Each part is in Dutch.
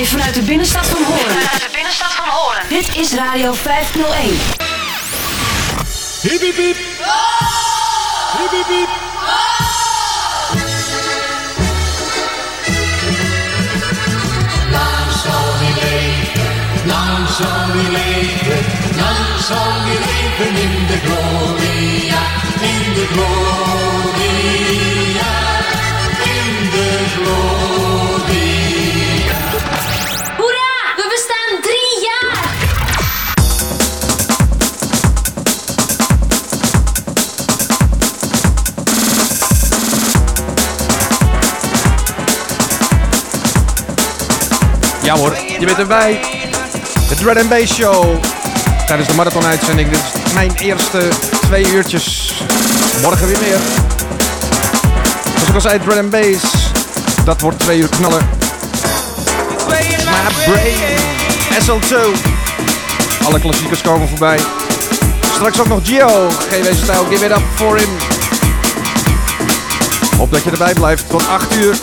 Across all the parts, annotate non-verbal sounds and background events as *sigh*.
Live vanuit de binnenstad van Hoorn. Vanuit de binnenstad van Hoorn. Dit is Radio 501. Hiep hiep hiep. Hiep hiep hiep. Lang zal die leven, lang zal die leven, lang zal die leven in de gloria, in de gloria, Ja hoor, je bent erbij. De Dread and Bass Show. Tijdens de marathon-uitzending. Dit is mijn eerste twee uurtjes. Morgen weer meer. Zoals ik al zei, Dread and Bass. Dat wordt twee uur knallen. My Brain. SL2. Alle klassiekers komen voorbij. Straks ook nog Gio. GW-stijl. Give it up for him. Hoop dat je erbij blijft tot 8 uur.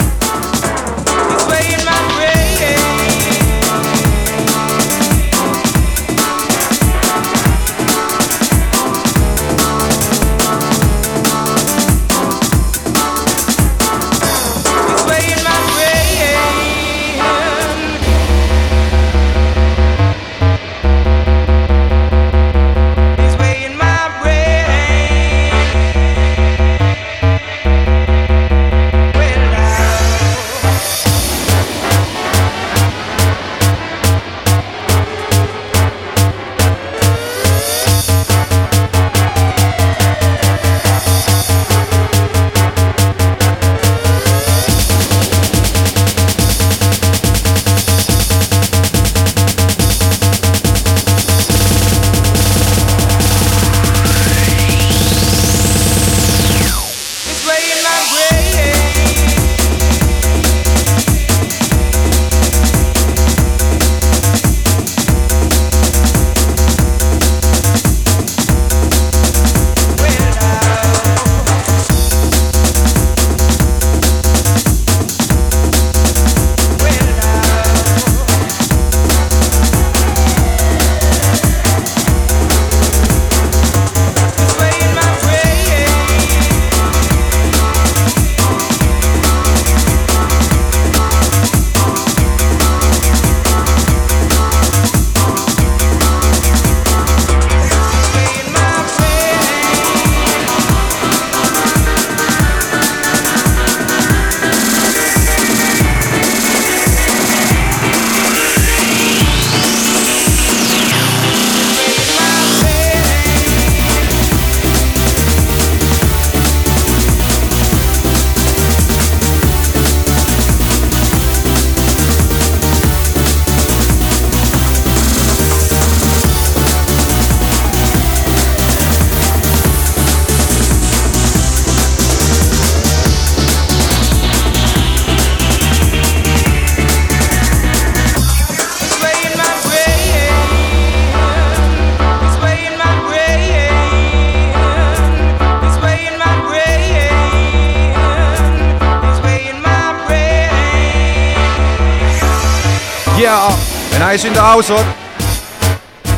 Ja, en hij is in de house hoor.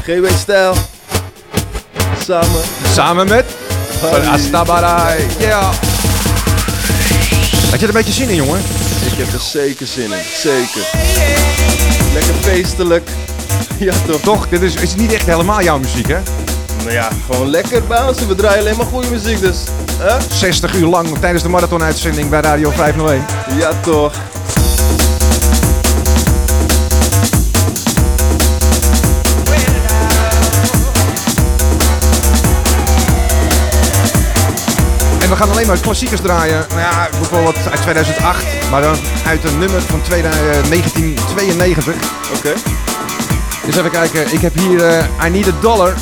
GW-stijl. Samen. Samen met Harry. Astabarai. Ja. Had je er een beetje zin in, jongen? Ik heb er zeker zin in. Zeker. Lekker feestelijk. *laughs* Ja toch? Toch, dit is, is niet echt helemaal jouw muziek, hè? Nou ja, gewoon lekker bouncen. We draaien alleen maar goede muziek dus. Hè? 60 uur lang tijdens de marathon-uitzending bij Radio 501. Ja toch. En we gaan alleen maar klassiekers draaien. Nou ja, bijvoorbeeld uit 2008, maar dan uit een nummer van 2000 1992. Oké. Dus even kijken, ik heb hier eh, I Need a Dollar.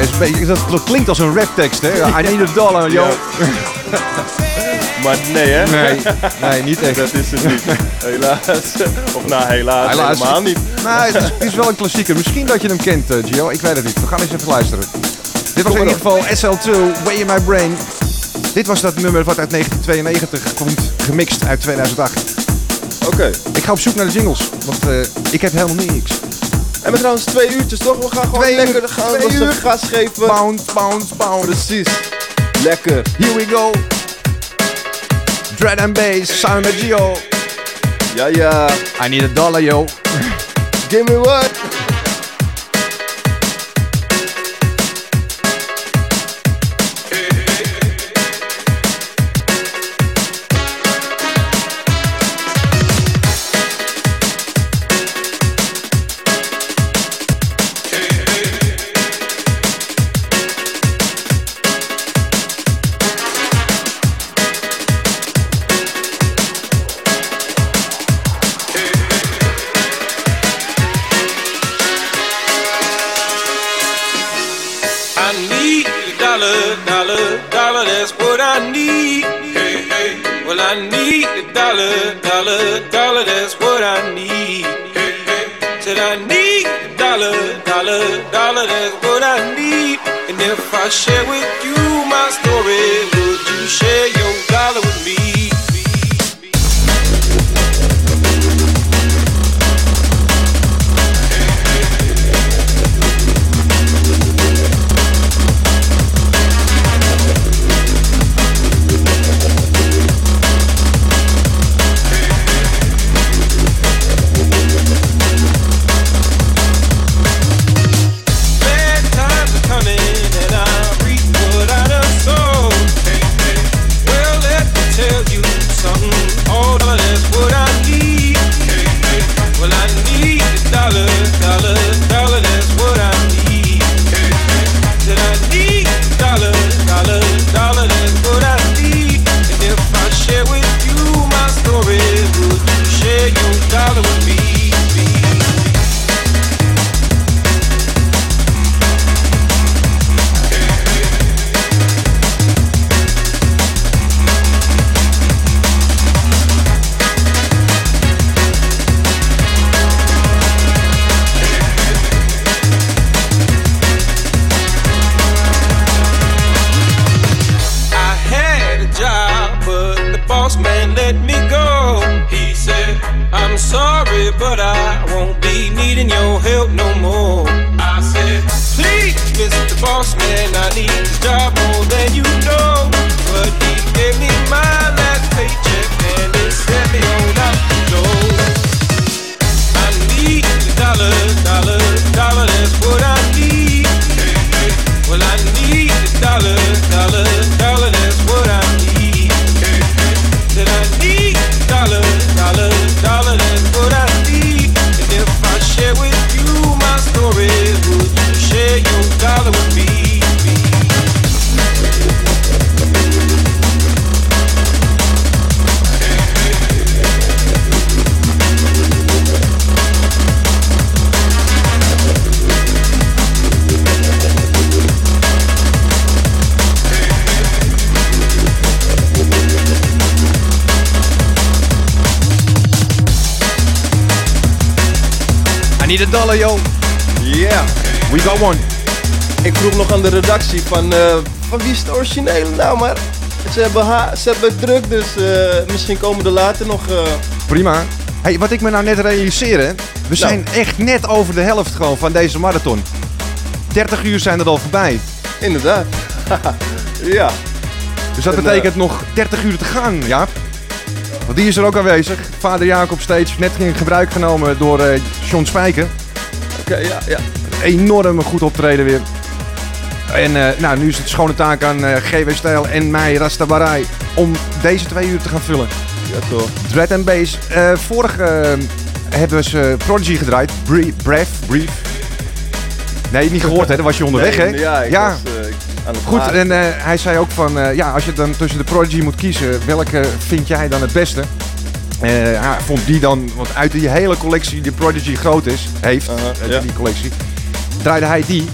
Is beetje, dat, dat klinkt als een raptekst, hè? *laughs* I need a dollar, yo. Ja. Maar nee hè? Nee, nee, niet echt. Dat is het niet. Helaas. Of nou helaas, Helaas. helemaal niet. Nee, het is, het is wel een klassieker. Misschien dat je hem kent, eh, Gio. Ik weet het niet. We gaan eens even luisteren. Dit was in ieder geval SL2, Way in My Brain. Dit was dat nummer wat uit 1992 komt, gemixt uit 2008. Oké. Ik ga op zoek naar de jingles, want eh, ik heb helemaal niks. En met trouwens twee uurtjes toch? We gaan gewoon Twee lekker uur, gaan twee we uur. gas geven. Bounce, bounce, bounce. Precies. Lekker. Here we go. Dread and bass, samen met Gio. Ja, ja. I need a dollar, yo. Give me what? Van, eh, van wie is de originele nou, maar ze hebben, ha ze hebben druk, dus eh, misschien komen er later nog... eh, Prima. Hey, wat ik me nou net realiseer, hè. We zijn echt net over de helft gewoon van deze marathon. 30 uur zijn er al voorbij. inderdaad. *laughs* ja. Dus dat En, betekent nog 30 uur te gaan, Jaap. Want die is er ook aanwezig. Vader Jacob steeds net in gebruik genomen door John Spijker. Oké, ja, ja. Enorm goed optreden weer. En eh, nou, nu is het schone taak aan eh, GW Stijl en mij, Rastabarai, om deze twee uur te gaan vullen. Ja, toch. Dread and Bass. Eh vorig eh, hebben ze Prodigy gedraaid. Brief, Brief, Brief. Nee, niet gehoord hè, dan was je onderweg Nee, hè? Ja, ik Ja. was Goed, en hij zei ook van, ja, als je dan tussen de Prodigy moet kiezen, welke vind jij dan het beste? Ja, vond die dan, want uit die hele collectie die Prodigy groot is, heeft, ja. die collectie, draaide hij die.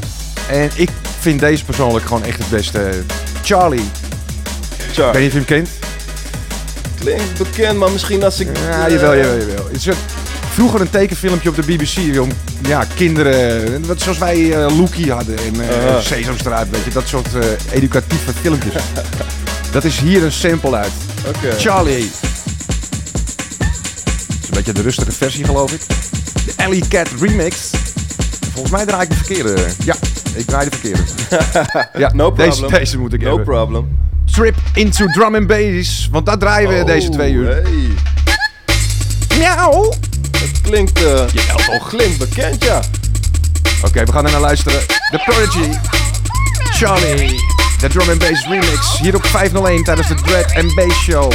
En ik vind deze persoonlijk gewoon echt het beste. Charlie, Char. ik weet niet of je hem kent. Klinkt bekend, maar misschien als ik... Ja, jawel, jawel, jawel. Het is een- vroeger een tekenfilmpje op de BBC om ja, kinderen, wat zoals wij Loekie hadden in eh Aha. Sesamstraat, weet je, dat soort eh, educatieve filmpjes. *laughs* dat is hier een sample uit. Charlie. een beetje de rustige versie, geloof ik. De Alley Cat remix. Volgens mij draai ik de verkeerde. Ja, ik draai de verkeerde. *laughs* ja, No problem. deze moet ik No hebben. problem. Trip into drum and bass. Want daar draaien we deze twee uur. Oh, Hey, Miauw. het klinkt, eh Ja, klinkt bekend, ja. Oké, we gaan er naar luisteren. The Prodigy. Charlie. De drum and bass remix. Hier op 501 tijdens de Dread and Bass Show.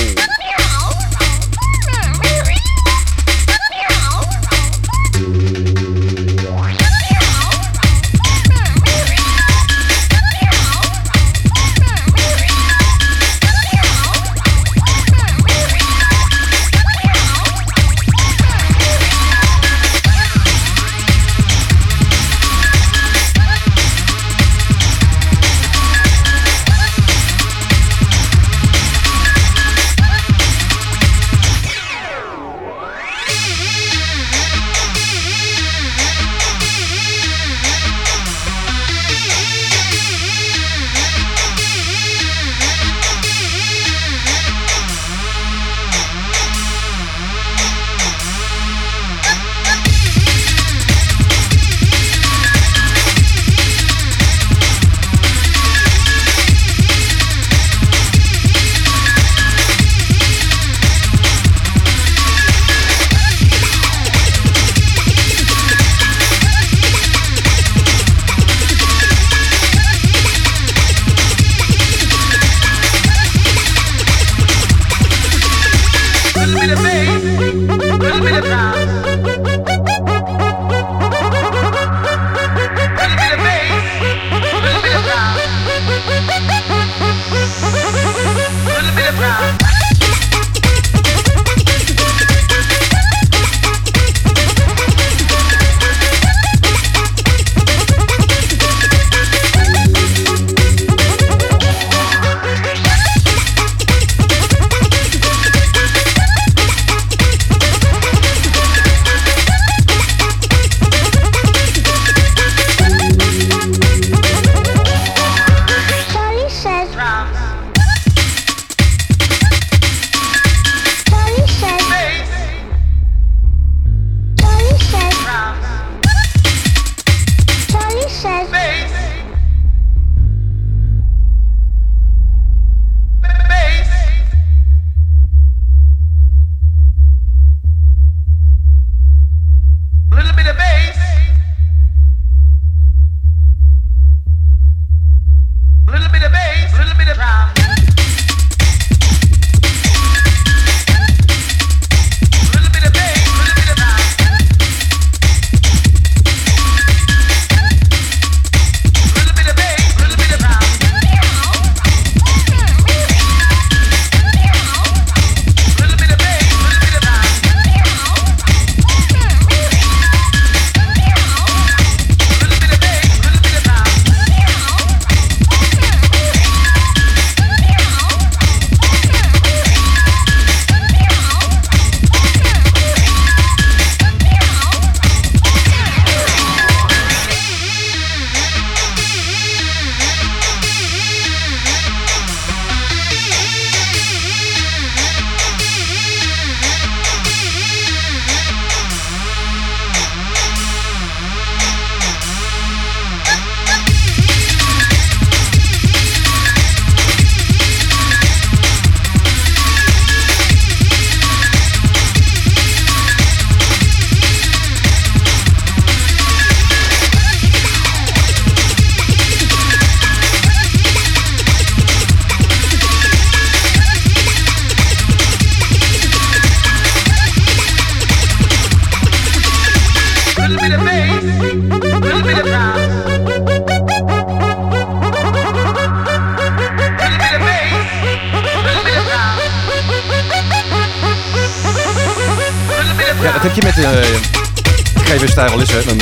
Je met Stijl wel eens, hè. Dan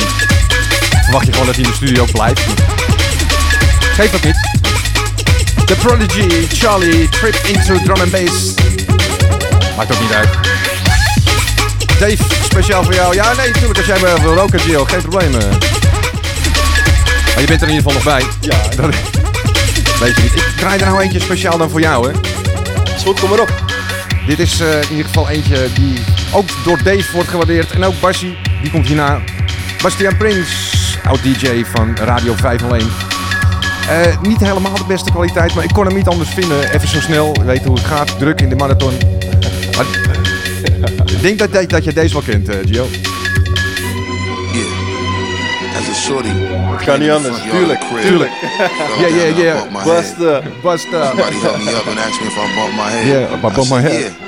verwacht je gewoon dat hij in de studio blijft. Geef dat niet. The Prodigy, Charlie, Trip into Drum and Bass. Maakt ook niet uit. Dave, speciaal voor jou. Ja, nee, natuurlijk. Als jij me wil roken, Gio, geen probleem. eh. Maar je bent er in ieder geval nog bij. Ja, Dat weet je niet. Ik draai er nou eentje speciaal dan voor jou, hè. is goed, kom maar op. Dit is eh, in ieder geval eentje die ook door Dave wordt gewaardeerd. En ook Bassie, die komt hierna. Bastiaan Prins, oud-DJ van Radio 501. Eh, niet helemaal de beste kwaliteit, maar ik kon hem niet anders vinden. Even zo snel, weet hoe het gaat, druk in de marathon. Maar, ik denk dat, dat, dat je deze wel kent, eh, Gio. Shorty. Het kan niet anders, tuurlijk, tuurlijk. Yeah, yeah, yeah. bumped my Buster. Buster. Somebody helped me up and asked me if I bumped my head. Yeah, if I my head.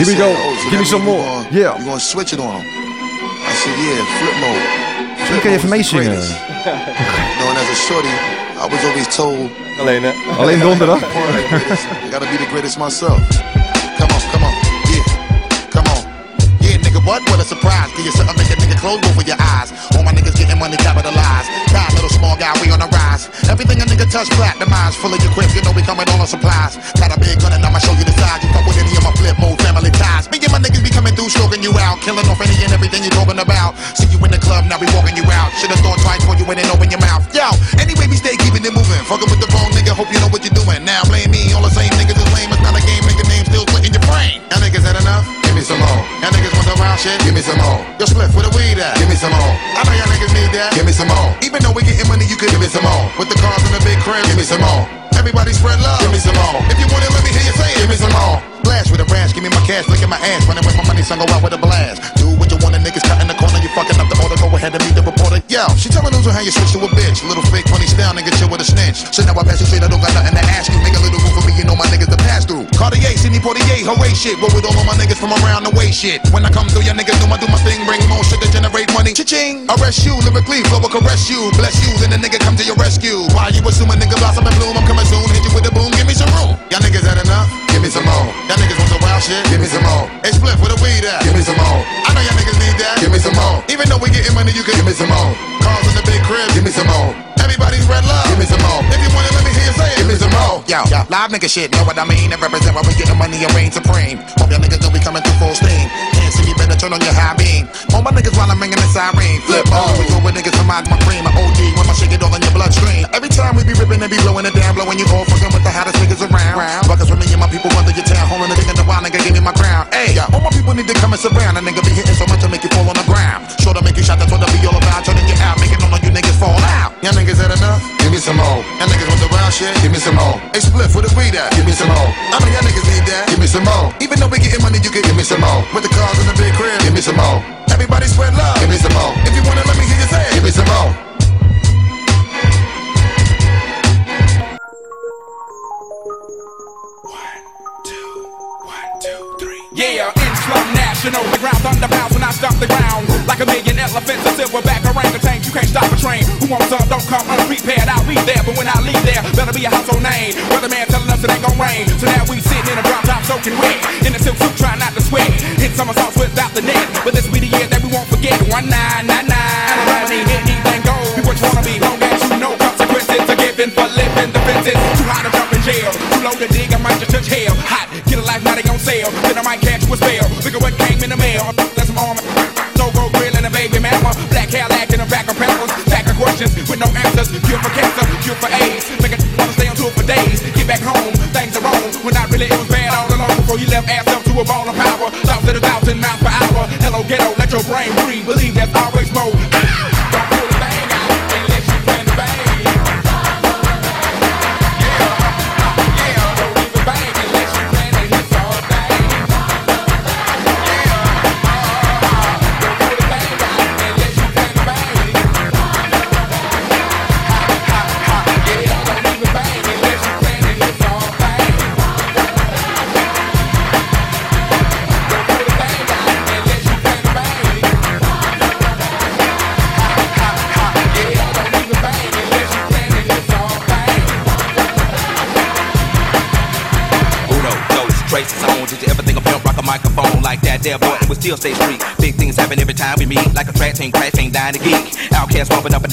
Here we go. "Oh, so Give me some oh, more. you gonna- Yeah. You gonna switch it on them? I said, yeah, flip mode. Misschien kan je mode is the meezingen. No, as a shorty, I was always told Alleen hè. Alleen donderdag. part of the gotta be the greatest myself. Come on, what? What a surprise. Give you something, make a nigga close of your eyes. All my niggas getting money capitalized. God, little small guy, we on the rise. Everything a nigga touch, platinumized. Full of your crib, you know we coming all on supplies. Got a big gun and I'ma show you the size. You fuck with any of my flip mode family ties. Me and my niggas be coming through, stroking you out. Killing off any and everything you talking about. See you in the club, now we walking you out. Should've thought twice before you went and open your mouth. Yo, anyway, we stay keeping it moving. Fucking with the wrong nigga, hope you know what you're doing. Now blame me, all the same niggas is lame. It's not a game, nigga name still split in your brain. Y'all niggas had enough? Give me some more. Y'all niggas want the wild shit? Give me some more. Yo, split with the weed at? Give me some more. I know y'all niggas need that. Give me some more. Even though we getting money, you could give me some more. With the cars and the big crib, give me some more. Everybody spread love. Give me some more. If you want it, let me hear you say it. Give me some more. With a rash, give me my cash, look at my ass, running with my money, son, go out with a blast. Do what you want, the niggas cut in the corner, you fucking up the order, go ahead and meet the reporter. Yo, she telling news on how you switch to a bitch. Little fake funny style, nigga, chill with a snitch. So now I pass you straight, I don't got nothing to ask you. Make a little room for me, you know my niggas to pass through. Cartier, Sidney Portier, hooray shit. Roll with all of my niggas from around the way shit. When I come through, your niggas know I do my thing, bring more shit to generate money. Cha-ching, arrest you, lyrically, flow will caress you. Bless you, then the nigga come to your rescue. Why you assume assuming nigga blossom and bloom? I'm coming soon, hit you with a boom, give me some room. Y'all niggas had enough? Give me some more. Y'all niggas want some wild shit? Give me some more. Hey, split with a weed at? Give me some more. I know y'all niggas need that. Give me some more. Even though we getting money, you can give me some more. Cars in the big crib. Give me some more. Everybody's red love. Give me some more. If you want it, let me hear you say it. Give me some more. Yo, yo, live nigga shit, know what I mean? And represent why we getting money and reign supreme. Hope y'all niggas know be coming through full steam. Can't see me, better turn on your high beam. All my niggas while I'm ringing the siren. Flip on. We go with niggas from my, my cream, my OG. When my shit get all in your bloodstream. Every time we be ripping and be blowing it down, blowing you all fucking with the hottest niggas around. Fuckers with me and my people through your town. Holding the dick in the wild, nigga, give me my crown. Hey, all my people need to come and surround. A nigga be hitting so much to make you fall on the ground. Sure to make you shot, that's what I be all about. Turning you out, making all of you niggas fall out. Y'all niggas had enough? Give me some more. Y'all niggas want the wild shit? Give me some more. Hey, split for the weed at? Give me some more. I know y'all niggas need that. Give me some more. Even though we getting money, you can give me some more. With the cars in the big crib, give me some more. Everybody spread love.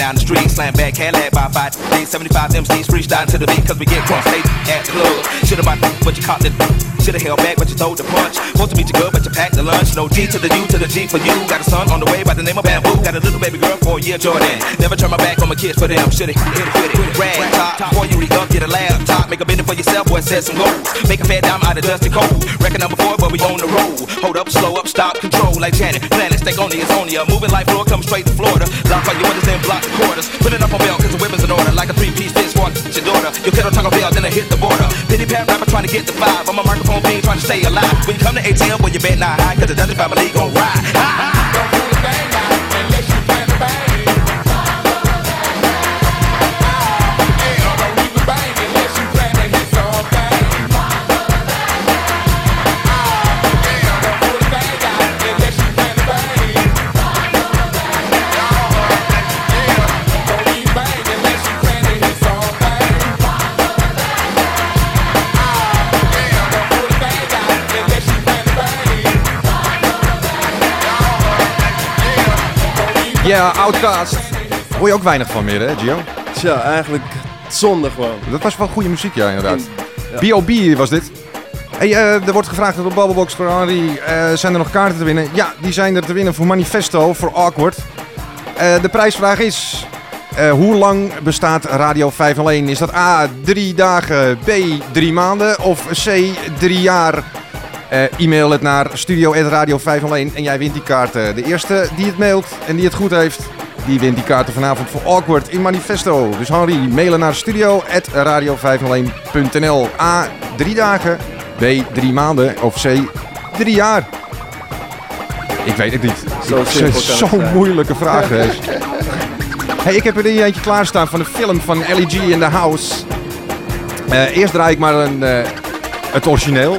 Down the street. Slam back, Cadillac by five. Days 75 MCs freestyle to the beat. Cause we get crunk state at the club. Should've bought but you caught the. Should've held back, but you throw the punch. Supposed to meet you good, the lunch. No G to the U to the G for you. Got a son on the way by the name of Bamboo. Got a little baby girl for a year, Jordan. Never turn my back on my kids for them. Should've hit it with it. Rag top. Before you re up, get a laptop. Make a business for yourself, boy, set some goals. Make a fat dime out of dusty cold. Record number four, but we on the road. Hold up, slow up, stop, control like Janet. Planet, stay on only a moving like floor, come straight to Florida. Lock all your windows, then block the quarters. Put it up on belt, cause the weapons in order. Like a three-piece fit your daughter. Your kettle Taco Bell, then I hit the border. Pity pat rapper trying to get the vibe. I'm a microphone fiend trying to stay alive. When you come to ATL, well, you bet not high, cause the Dutch family gon' ride. Ha, Ja, Outcast. Hoor je ook weinig van meer, hè, Gio? Tja, eigenlijk zonde gewoon. Dat was wel goede muziek, ja, inderdaad. B.O.B. was dit. Hey, eh, er wordt gevraagd op Bubblebox voor Henry. eh, zijn er nog kaarten te winnen? Ja, die zijn er te winnen voor Manifesto, voor Awkward. Eh, de prijsvraag is... hoe lang bestaat Radio 501? Is dat A, drie dagen, B, drie maanden of C, drie jaar? Eh, e-mail het naar studio.radio501 en jij wint die kaarten. De eerste die het mailt en die het goed heeft, die wint die kaarten vanavond voor Awkward in Manifesto. Dus Henry, mailen naar studio.radio501.nl. A, drie dagen. B, drie maanden. Of C, drie jaar. Ik weet het niet. Zo *laughs* Zo'n moeilijke vraag. hey, ik heb er hier eentje klaarstaan van de film van LEG in the House. Eh, eerst draai ik maar een, eh, het origineel.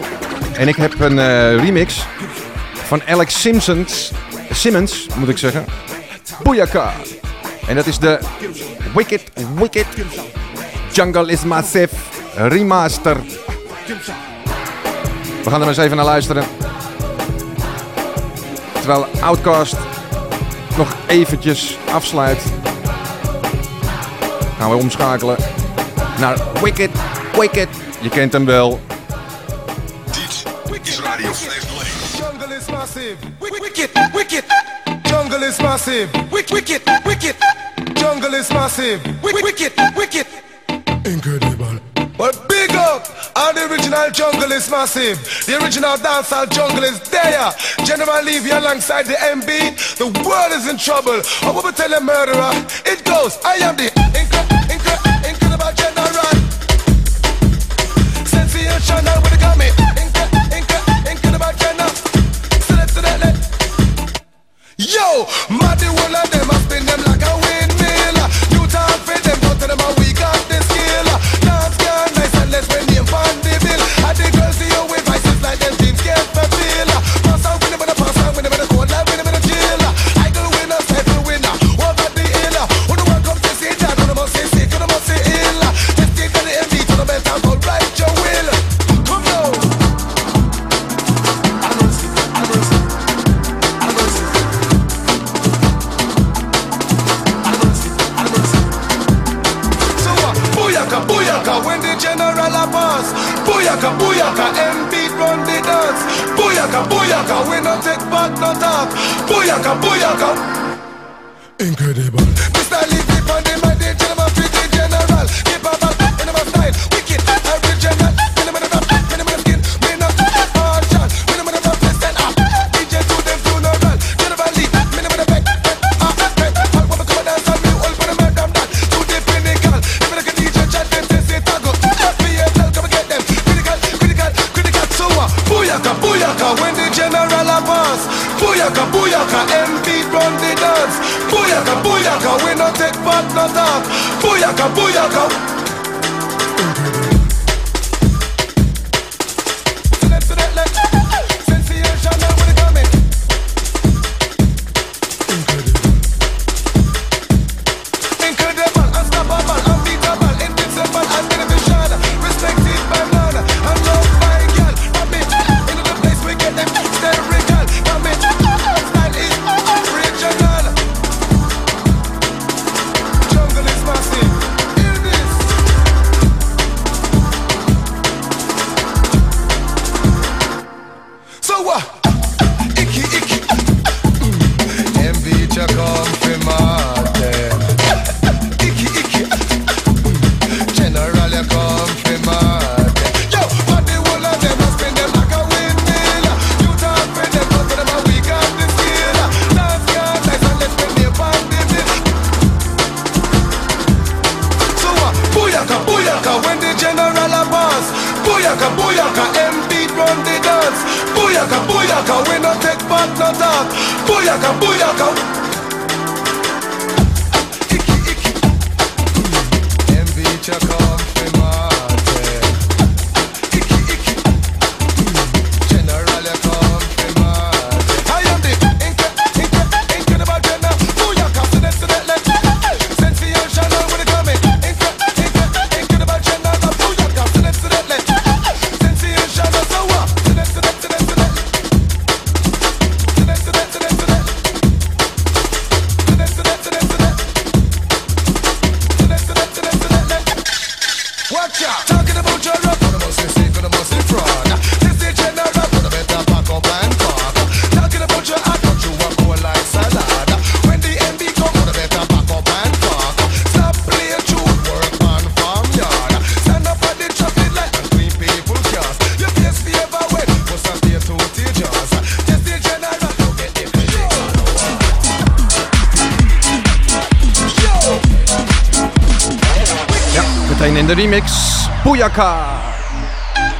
En ik heb een eh, remix van Alex Simpsons, Simmons, moet ik zeggen. Booyaka. En dat is de Wicked, Wicked Jungle is Massive Remaster. We gaan er maar eens even naar luisteren. Terwijl Outcast nog eventjes afsluit. Gaan we omschakelen naar Wicked, Wicked. Je kent hem wel. Massive. Wicked, wicked. Jungle is massive. Wicked, wicked. Jungle is massive. Wicked, wicked. Incredible. But big up! All the original jungle is massive. The original dancehall jungle is there. General Levy alongside the MB. The world is in trouble. I will tell a murderer. It goes. I am the incre- incre- incredible general. Sensational with the gummy. Incre- Yo, mad the whole of them, I spin them like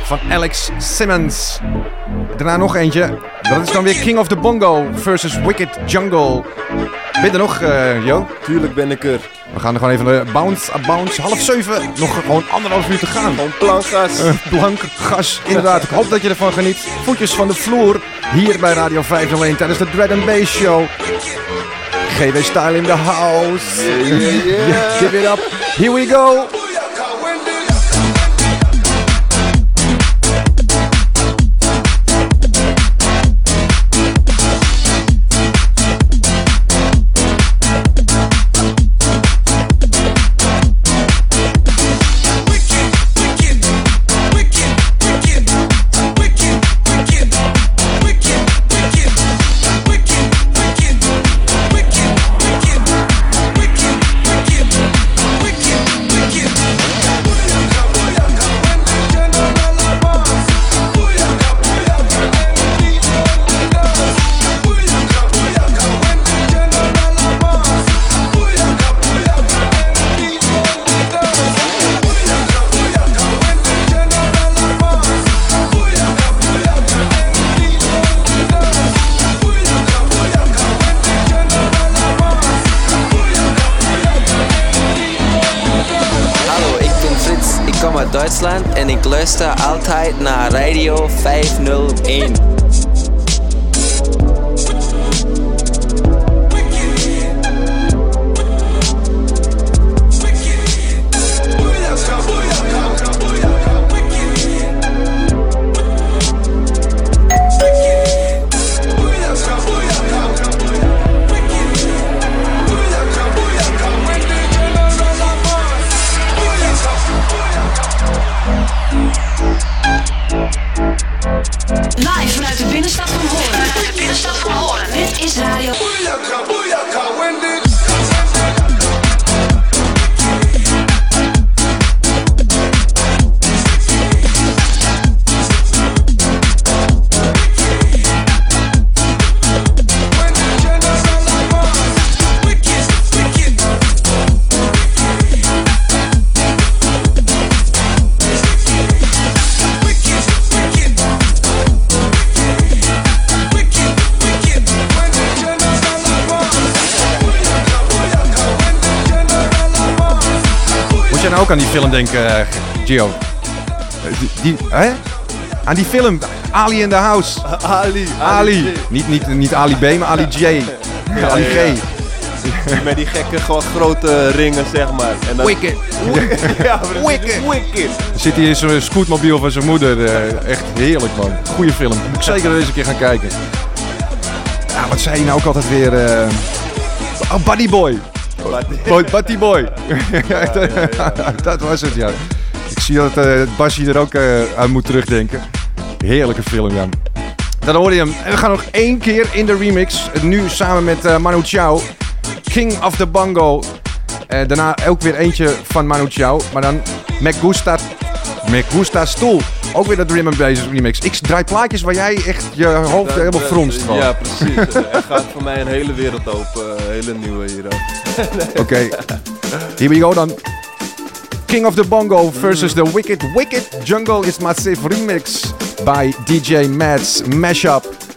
Van Alex Simmons. Daarna nog eentje. Dat is dan weer King of the Bongo versus Wicked Jungle. Ben je er nog, eh Jo? Tuurlijk ben ik er. We gaan er gewoon even de bounce, a bounce. Half zeven. Nog gewoon anderhalf uur te gaan. Gewoon plankgas. Eh, blank gas, inderdaad. Ik hoop dat je ervan geniet. Voetjes van de vloer. Hier bij Radio 501 tijdens de Dread and Bass Show. GW Style in the house. Yeah, yeah, yeah. *laughs* Give it up. Here we go. En ik luister altijd naar Radio 501. Nou ook aan die film denken, eh, Gio? Eh, Die, die, hè? Aan die film, Ali in the House. *laughs* Ali. Ali. Niet, niet, niet Ali B, maar Ali J. *laughs* Ali G. Die Met die gekke gewoon grote ringen, zeg maar. En dan... Wicked. *laughs* ja. Wicked. Wicked. Zit hij in zo'n scootmobiel van zijn moeder. eh, echt heerlijk, man. Goeie film. Moet ik zeker eens een keer gaan kijken. Ja, wat zei je nou ook altijd weer? Oh, Buddy Boy. *laughs* Boy, Buddy Boy. *laughs* dat was het, ja. Ik zie dat eh Basje er ook eh, aan moet terugdenken. Heerlijke film, ja. Dan hoorde je hem. En we gaan nog één keer in de remix. Nu samen met eh, Manu Chao. King of the Bongo. Eh, daarna ook weer eentje van Manu Chao. Maar dan Gusta, Mac Gusta Stoel. Ook weer dat Drum and Bass remix. Ik draai plaatjes waar jij echt je hoofd Dat, helemaal eh, fronst van. Ja, precies. Er gaat voor mij een hele wereld open. Een hele nieuwe hier ook. *laughs* Oké. Here we go dan. King of the Bongo versus the Wicked Wicked Jungle is Massive remix by DJ Mads Mashup.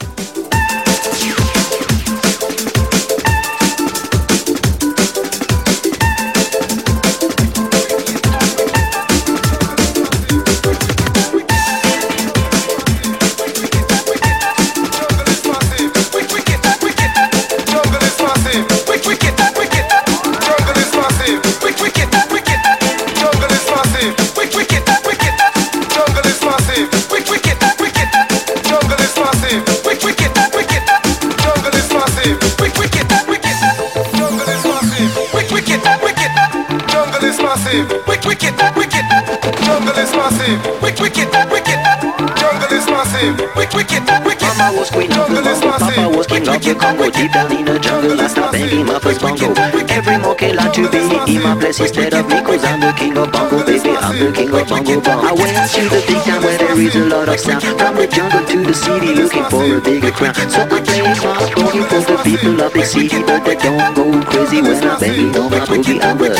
Wicked. Mama was queen of the bongo, Papa was king of the Congo. Deep down in the jungle, I banging my first bongo. Every monkey like to be. In my place instead of me Cause I'm the king of bongo, baby, I'm the king of bongo bong I went to the big town where there is a lot of sound From the jungle to the city looking for a bigger crown. So I play my boogie for the people of the city But they don't go crazy when I'm banging on my boogie. I'm the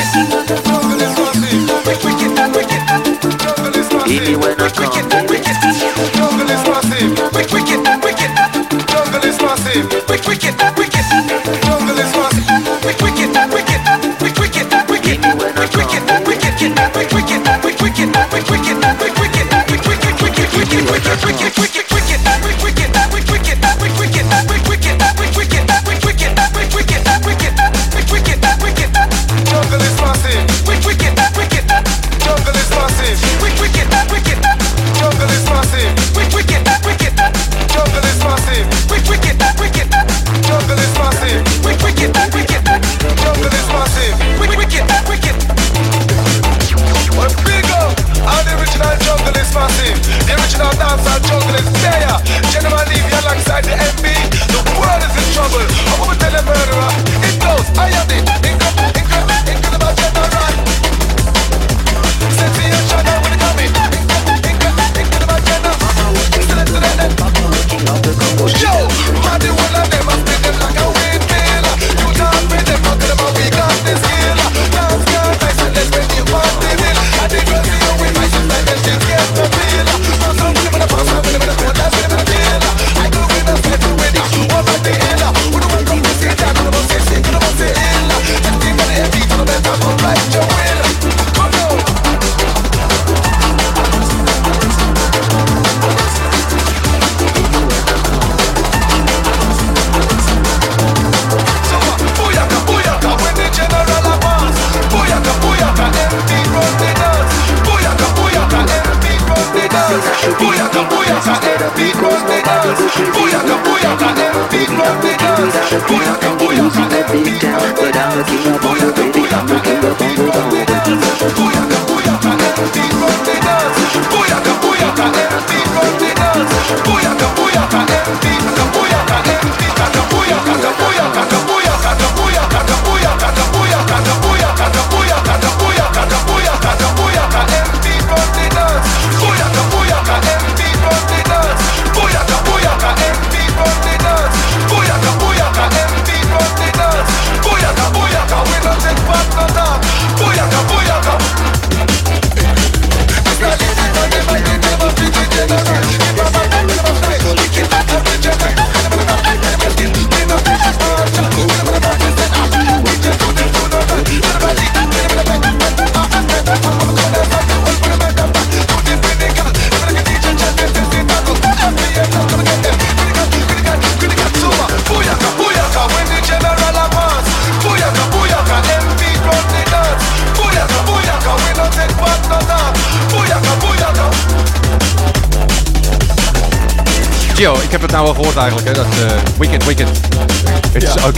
Hit me when I come, baby. Jungle is massive. Wick, wicked, wicked. Jungle is massive. Wick, wicked, wicked.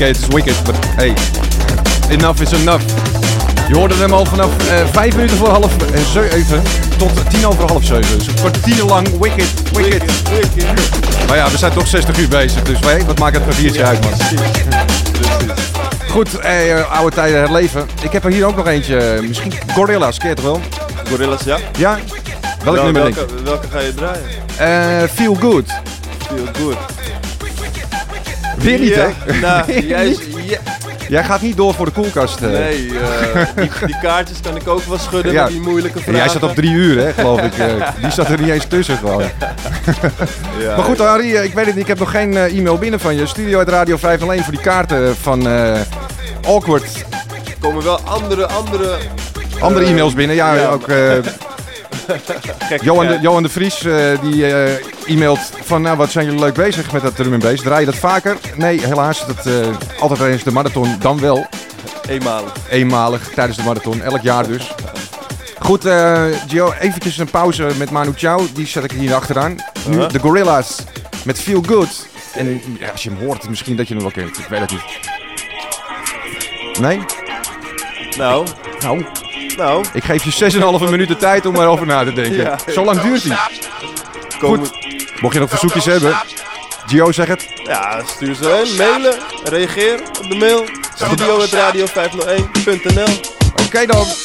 Is- Wicked, maar hey, enough is enough. Je hoorde hem al vanaf eh, vijf minuten voor half eh, zeven tot tien over half zeven. Dus een kwartier lang Wicked, Wicked. Maar ja, we zijn toch 60 uur bezig, dus hey, wat maakt het kwartiertje uit, man. Goed, eh, eh, oude tijden herleven. Ik heb er hier ook nog eentje, eh, misschien Gorilla's, ken je het wel? Gorillas, ja? Ja? Welk Wel- nummer welke, welke ga je draaien? Eh, feel Good. Feel good. Weer niet, Ja, hè? nou, *laughs* jij, niet. ja, Jij gaat niet door voor de koelkast. eh. nee, eh, die, die kaartjes kan ik ook wel schudden met die moeilijke En vragen. jij zat op drie uur, hè, geloof ik. eh. *laughs* die zat er niet eens tussen, gewoon. Ja, maar goed, Harry, ik weet het niet. Ik heb nog geen e-mail binnen van je. Studio uit Radio 501 voor die kaarten van Awkward. Er komen wel andere, andere... Andere e-mails binnen. Ja, ook... *laughs* Johan, de. Johan de Vries, die e-mailt van nou wat zijn jullie leuk bezig met dat drum en. Draai je dat vaker? Nee, helaas. Dat, uh, altijd tijdens de marathon, dan wel. Eenmalig. Eenmalig, tijdens de marathon. Elk jaar dus. Goed, uh, Gio, eventjes een pauze met Manu Chao. Die zet ik hier achteraan. Nu de Gorillas met Feel Good. En als je hem hoort, misschien dat je hem wel kent. Ik weet het niet. Nee? Nou. Nou. Nou. Ik geef je 6,5 minuten tijd om erover na te denken. Zo lang duurt hij. Goed. Mocht je nog verzoekjes hebben, Gio zeg het. Ja, stuur ze in, mailen, reageer op de mail. Studio.radio501.nl Oké okay dan.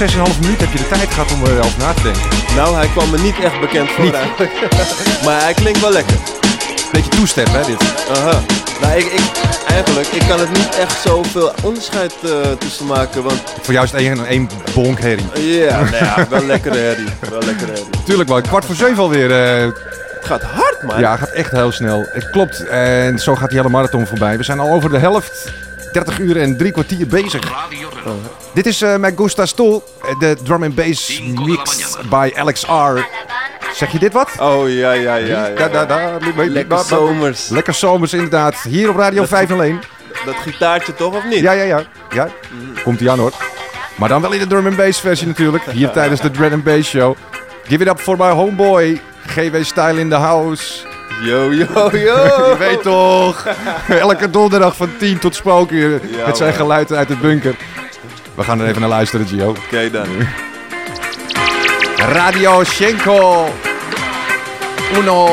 6,5 minuut heb je de tijd gehad om erover na te denken. Nou, hij kwam me niet echt bekend voor Niet. eigenlijk. *laughs* maar hij klinkt wel lekker. Beetje toestep, hè, dit. Aha. Nou, ik, ik, eigenlijk, ik kan het niet echt zoveel onderscheid eh, tussen maken, want... Voor jou is het één, één bonk herrie. Ja, nou ja, wel lekkere herrie. Wel lekkere herrie. Tuurlijk wel. Kwart voor zeven alweer. eh, Het gaat hard, man. ja, gaat echt heel snel. Het klopt. En zo gaat die hele marathon voorbij. We zijn al over de helft. 30 uur en drie kwartier bezig. Dit is eh mijn Gusta Stoel. eh, De drum and bass mix by Alex R. Zeg je dit wat? Oh, ja, ja, ja. ja. Da, da, da, Lekker zomers. Lekker zomers, inderdaad. Hier op Radio 501. Dat gitaartje toch, of niet? Ja, ja, ja. ja. Komt ie aan hoor. Maar dan wel in de drum and bass versie natuurlijk. Hier *laughs* tijdens de Dread and Bass Show. Give it up for my homeboy. GW Style in the house. Yo, yo, yo. *laughs* Je weet toch. *laughs* Elke donderdag van 10 tot spookuur. Ja, met zijn man. geluid uit de bunker. We gaan er even naar luisteren, Gio. Oké dan. Radio Cinco. Uno.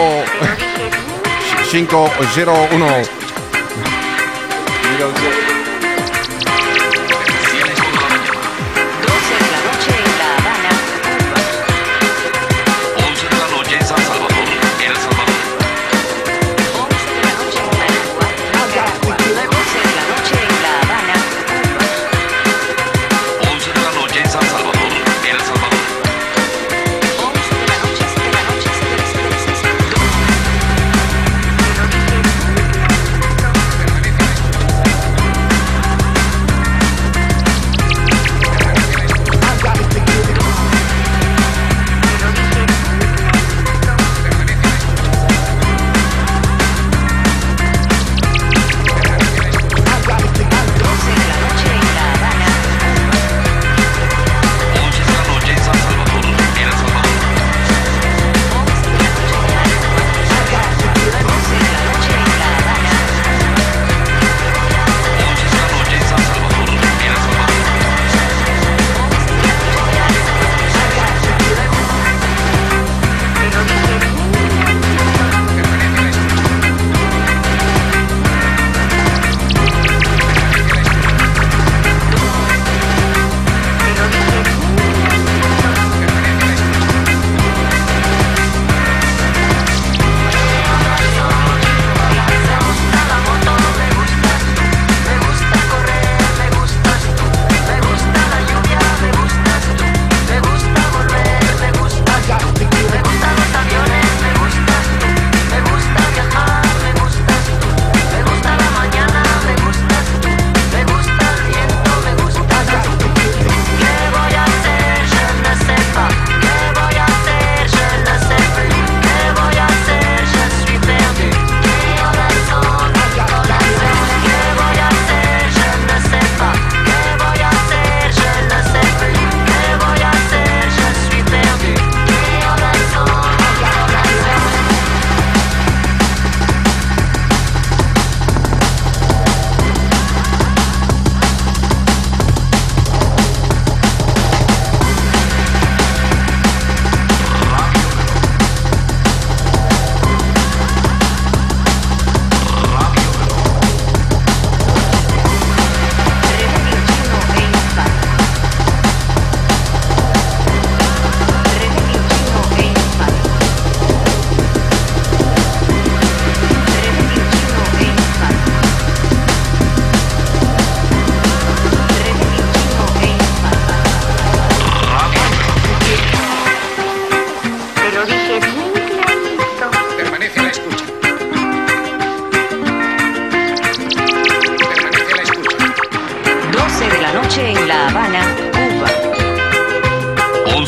Cinco zero uno.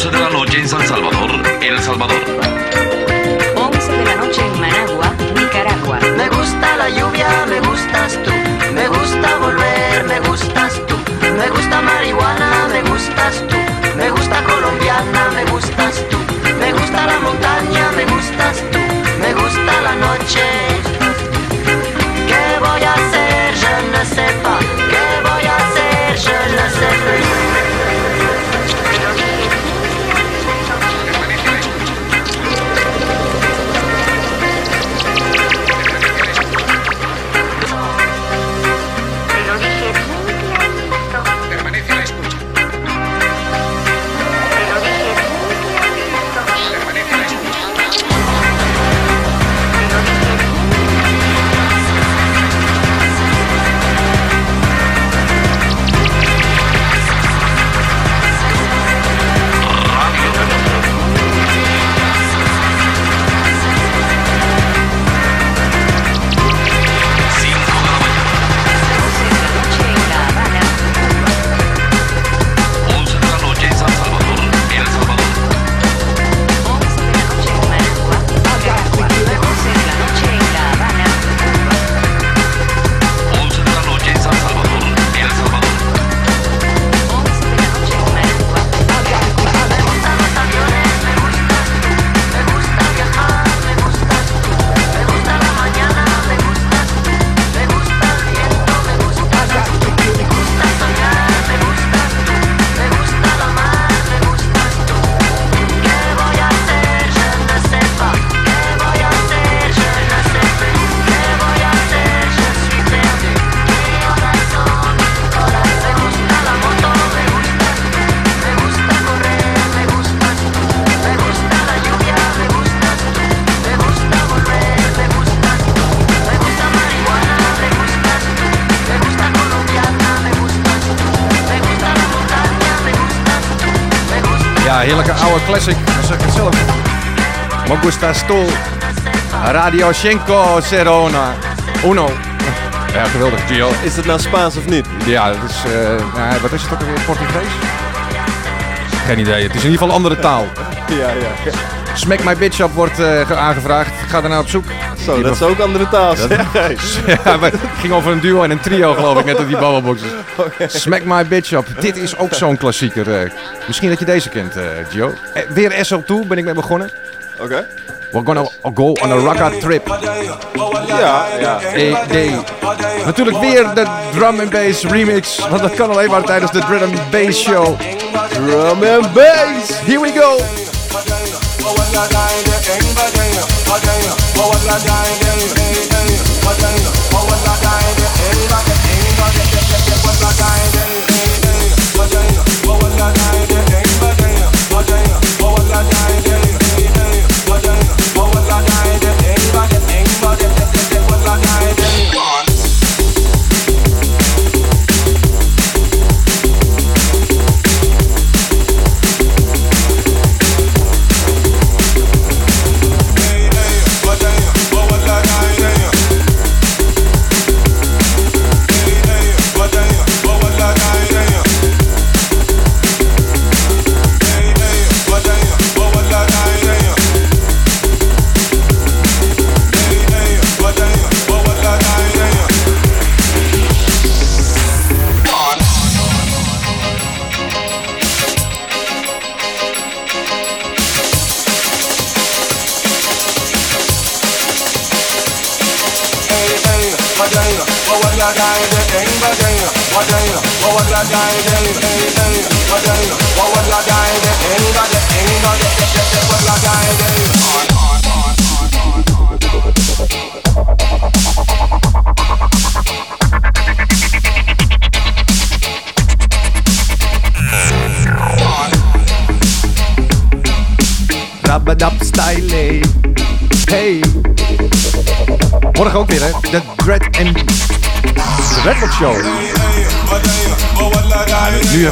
11 de la noche en San Salvador, El Salvador. 11 de la noche en Managua, Nicaragua. Me gusta la lluvia, me gustas tú. Me gusta volver, me gustas tú. Me gusta marihuana, me gustas tú. Me gusta colombiana, me gustas tú. Me gusta la montaña, me gustas tú. Me gusta la noche. Classic. Dan zeg ik het zelf. Mogusta Stoel. Radio Schenko Serona. Uno. Ja, geweldig, Gio. Is het nou Spaans of niet? Ja, het is... eh, nou, wat is het ook alweer? Portugees? Geen idee. Het is in ieder geval een andere taal. *laughs* Ja, ja. ja. Smack My Bitch Up wordt eh, ge- aangevraagd. Ga er nou op zoek. Zo, dat is ook andere taal. *laughs* Ja, maar het ging over een duo en een trio geloof ik net op die *laughs* Smack My Bitch Up. Dit is ook zo'n klassieker. eh. misschien dat je deze kent, eh Gio. Eh, weer SO2 ben ik mee begonnen. Oké. We're gonna go on a ragga trip. Ja, ja. Eh, nee. Natuurlijk weer de drum and bass remix. Want dat kan alleen maar tijdens de drum and bass show. Drum and bass. Here we go. Vagina, vagina, vagina, vagina, vagina, vagina, vagina, vagina,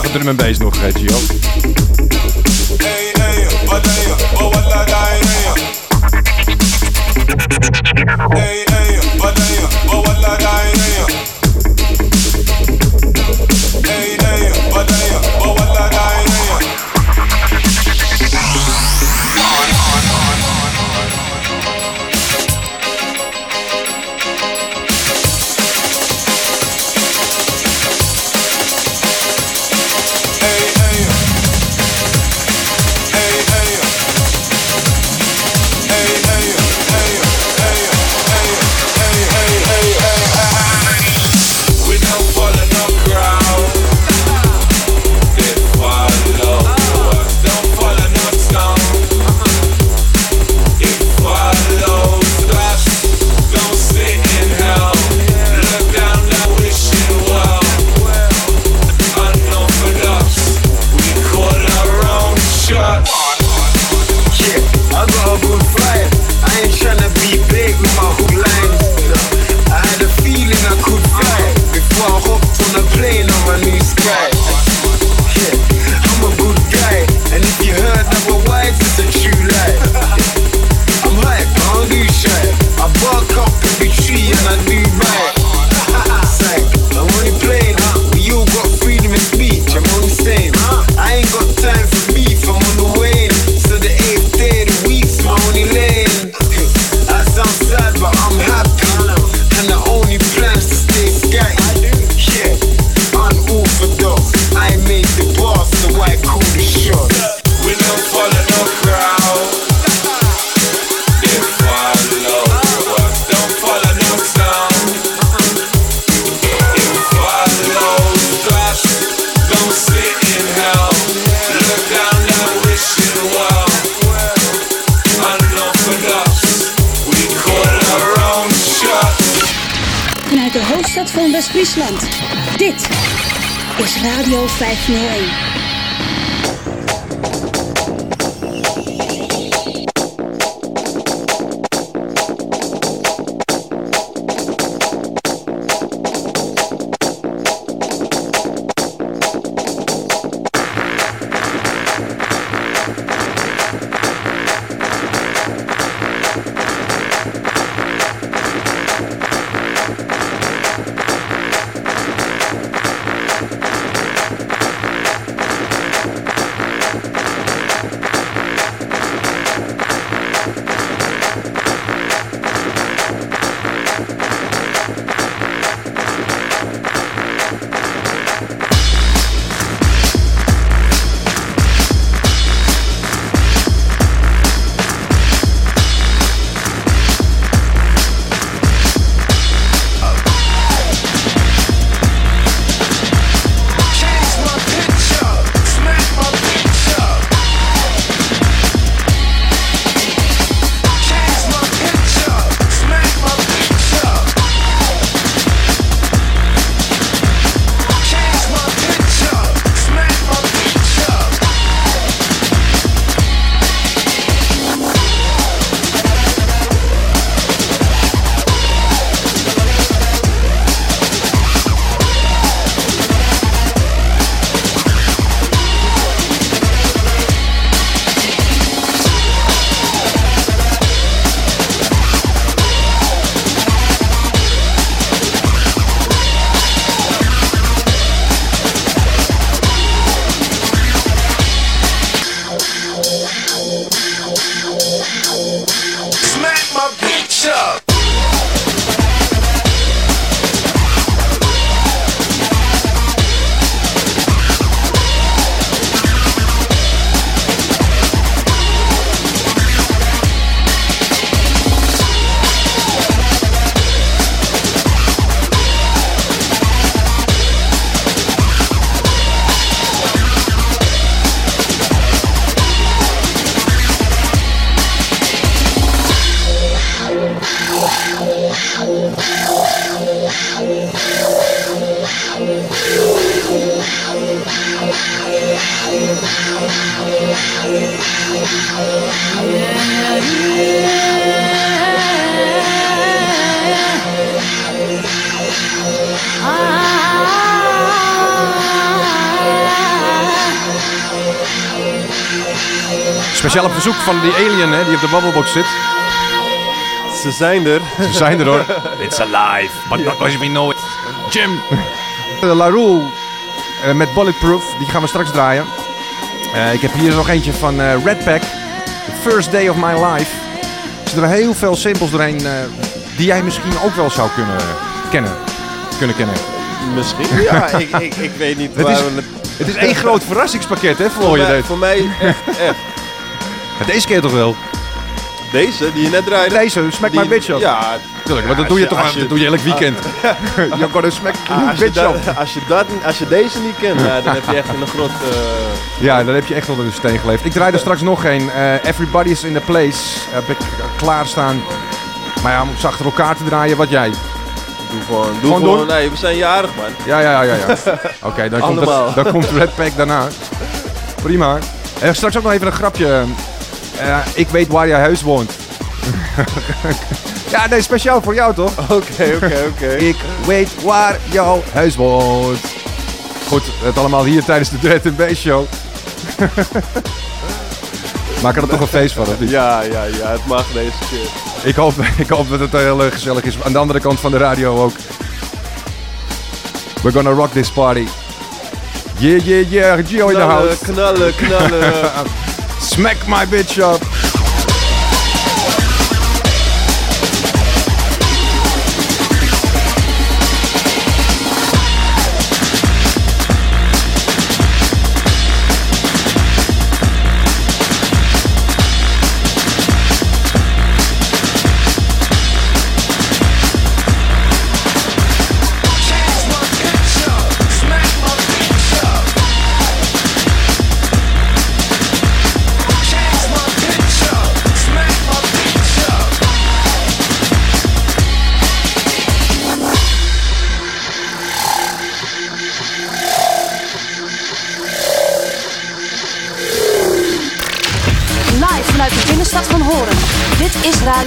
Even drum and bass nog, Gio. Zit. Ze zijn er. Ze zijn er hoor. *laughs* It's alive, but not as we know it. Jim. La Rue eh, met Bulletproof, die gaan we straks draaien. Eh, ik heb hier nog eentje van eh, Red Pack. The First Day of My Life. Er zitten er heel veel simpels doorheen eh, die jij misschien ook wel zou kunnen kennen. Kunnen kennen. Misschien. *laughs* Ja, ik, ik, ik weet niet Het waar is, we het... het is één groot verrassingspakket hè, voor Voor je mij, deed. voor mij echt, echt. *laughs* Deze keer toch wel? Deze, die je net draaide. Deze, Smack My Die- Bitch Up. Ja. Tuurlijk, maar dat doe je toch als dat doe je elk weekend. *laughs* You're gonna smack Ah, my als, je bitch dat, up. als, je dat, als je deze niet kent, dan heb je echt een groot... eh, Ja, dan heb je echt wel in de steen geleefd. Ik draai er straks nog een. eh, Everybody's in the Place heb ik klaarstaan. Maar ja, om ze achter elkaar te draaien, wat jij. Doe gewoon, doe Gewoon nee, we zijn jarig man. Ja, ja, ja, ja. ja. *laughs* Oké, dan, komt het- dan komt Red Pack daarna. Prima. En straks ook nog even een grapje. Eh, ik weet waar jij huis woont. *laughs* ja, nee, speciaal voor jou toch? *laughs* Oké, oké, oké. Ik weet waar jouw huis woont. Goed, het allemaal hier tijdens de Dread Bass Show. *laughs* Maak er toch een feest van, of niet? Ja, ja, ja, het mag deze keer. Ik hoop, ik hoop dat het heel eh, gezellig is. Aan de andere kant van de radio ook. We're gonna rock this party. Yeah, yeah, yeah. Gio in the house. knallen, knallen. Smack my bitch up.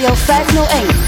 Radio 501.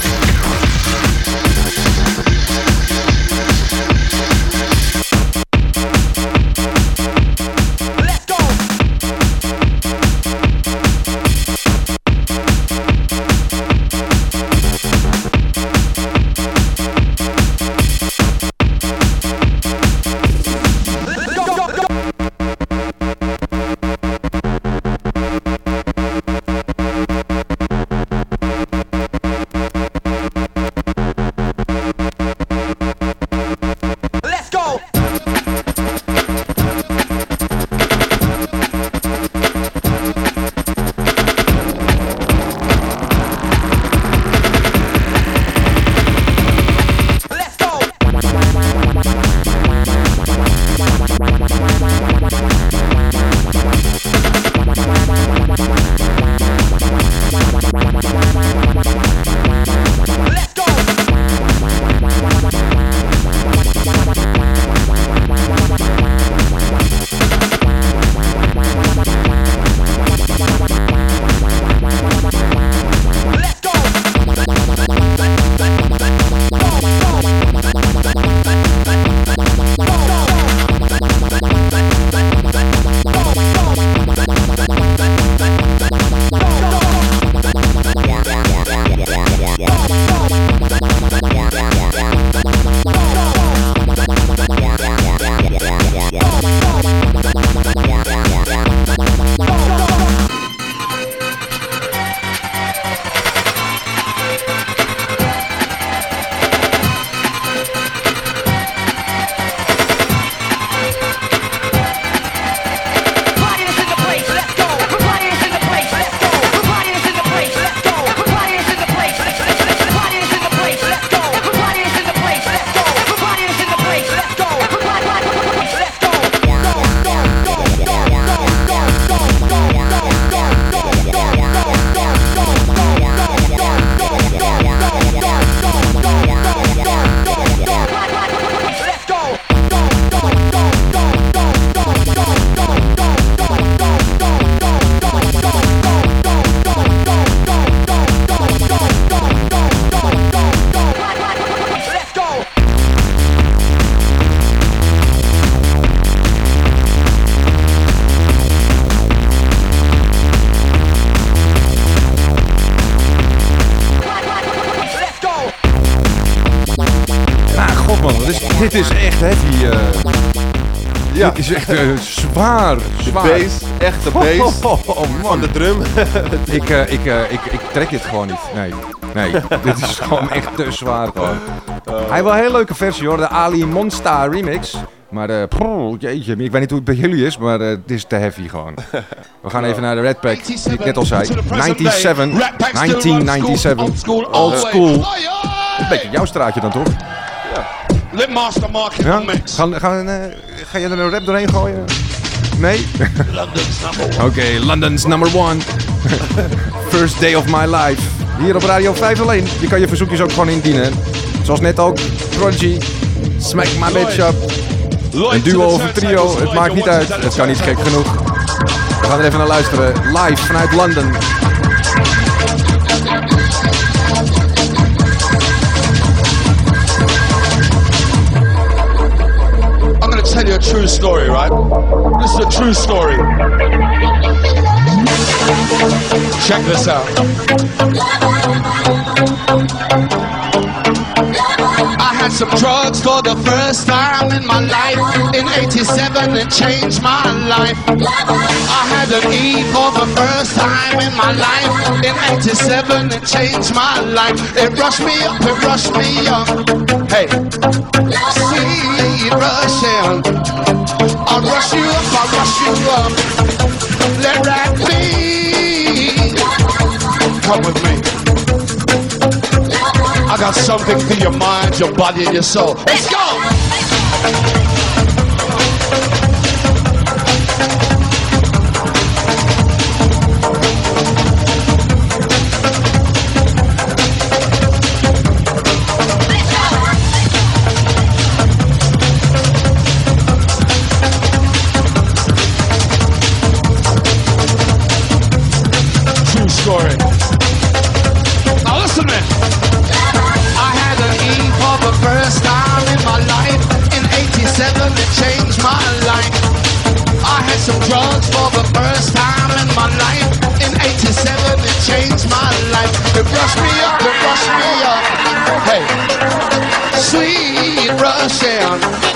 Is echt eh, zwaar, De zwaar. bass, echt de bass Oh, oh, oh, man. van de drum. *laughs* Ik, eh, ik, eh, ik, ik trek dit gewoon niet. Nee. Nee, dit is gewoon echt te zwaar gewoon. Hij heeft wel een hele leuke versie hoor, de Ali Monster remix. Maar eh, prrr, jeetje, ik weet niet hoe het bij jullie is, maar eh, het is te heavy gewoon. We gaan even naar de Red Pack, die ik net al zei. 97, 1997, old school. Een beetje jouw straatje dan toch? Let Master Mark in Ja? Gaan, gaan, eh, ga je er een rap doorheen gooien? Nee? *laughs* Oké, London's number one. *laughs* First day of my life. Hier op Radio 5 alleen. Je kan je verzoekjes ook gewoon indienen. Zoals net ook. Prodigy. Smack my bitch up. Een duo of een trio. Het maakt niet uit. Het kan niet gek genoeg. We gaan er even naar luisteren. Live vanuit London. True story, right? This is a true story. Check this out. I had some drugs for the first time in my life. In 87, it changed my life. I had an E for the first time in my life. In 87, it changed my life. It rushed me up, it rushed me up. Hey, sweet Russian. I'll rush you up, I'll rush you up. Let that be. Come with me. I got something for your mind, your body, and your soul. Let's go! oceano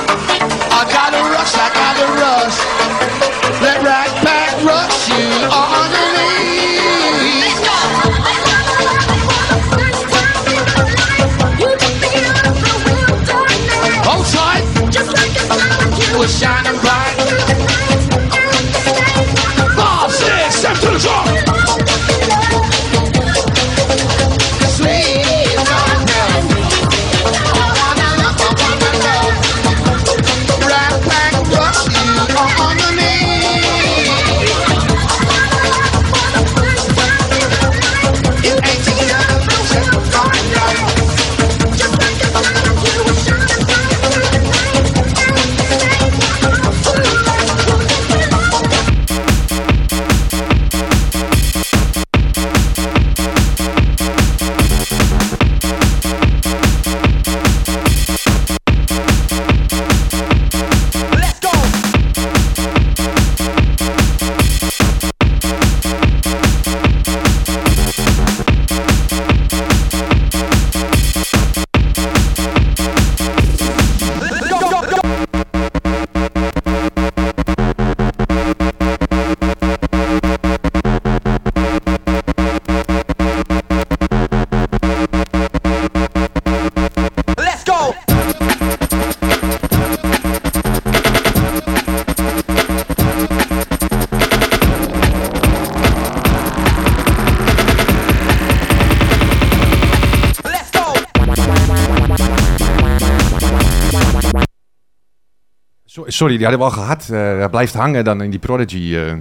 Sorry, die hadden we al gehad. Eh, hij blijft hangen dan in die Prodigy. eh,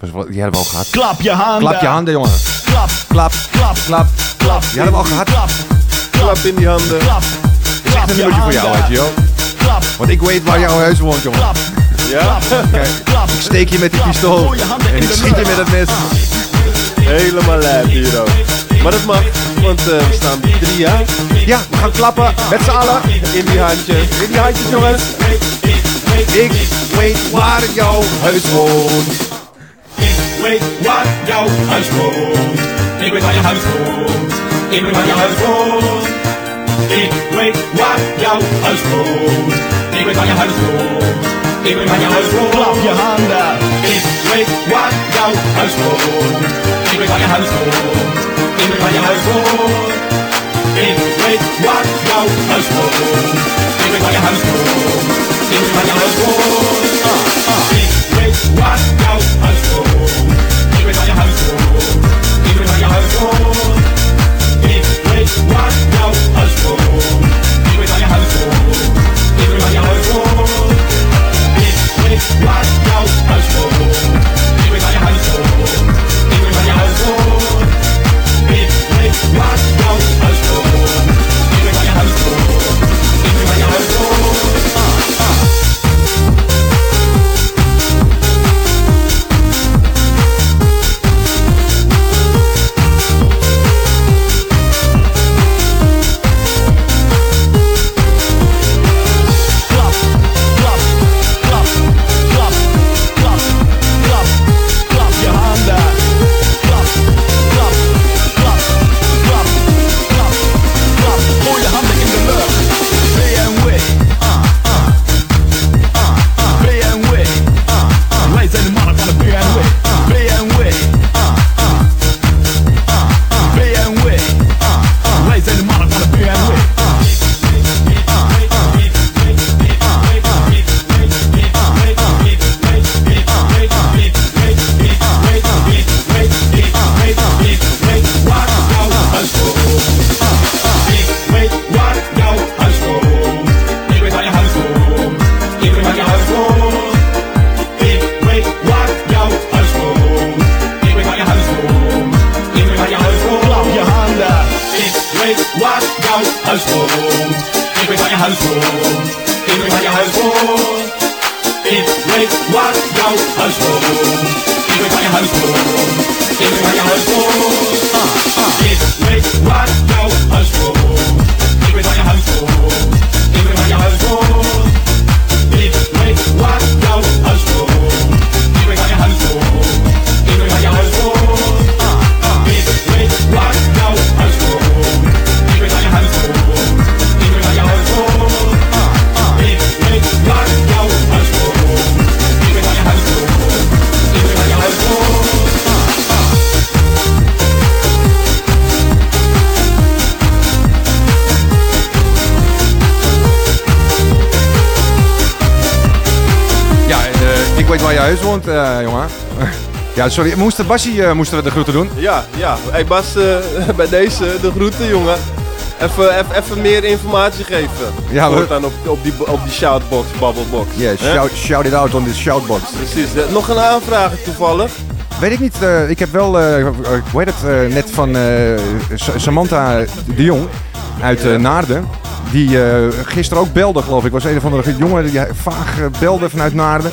die hadden we al gehad. Klap je handen. Klap je handen, jongen. Klap, Klap, klap, klap. klap. Die hadden we al gehad. Klap, Klap in die handen. klap. Dit is echt een nummertje voor jou, weet je wel. Klap, Want ik weet waar jouw huis woont, jongen. klap, Ja? klap, klap. Ik steek je met die pistool. En ik schiet je met het mes. Helemaal lijp hier ook. Maar dat mag, want eh, we staan drie jaar Ja, we gaan klappen. Met z'n allen. in die handjes. In die handjes, jongens. Ik weet waar jouw huis woont. weet waar jouw huis woont. Ik weet waar je huis woont. Ik weet waar je huis woont. Ik weet waar jouw huis woont. Ik weet waar je huis woont. Ik weet waar je huis woont. Klap je handen. Ik weet waar jouw huis woont. Ik weet waar je huis woont. Ik weet waar je huis woont. Ik weet waar jouw huis woont. Ik weet waar je huis woont. Ik weet waar je huis woont. Ah, ah. Ik weet waar jouw huis woont. Ik weet waar je huis woont. Ik weet waar je huis woont. Ik weet waar jouw huis woont. Ik weet waar je huis woont. Ik weet waar sorry. Moest Bassie eh, moesten we de groeten doen? Ja, ja. Hey Bas, eh, *laughs* bij deze de groeten, jongen. Even, even, even meer informatie geven. Ja, we- Voortaan op, op die, op die shoutbox, babbelbox. Yes, Hè? shout, shout it out on this shoutbox. Precies. Eh, Nog een aanvraag toevallig. Weet ik niet. eh, ik heb wel, eh, eh, hoe heet het, eh, net van eh, Sa- Samantha de Jong uit eh, Naarden. Die eh, gisteren ook belde, geloof ik. Was een of andere jongen die vaag eh, belde vanuit Naarden.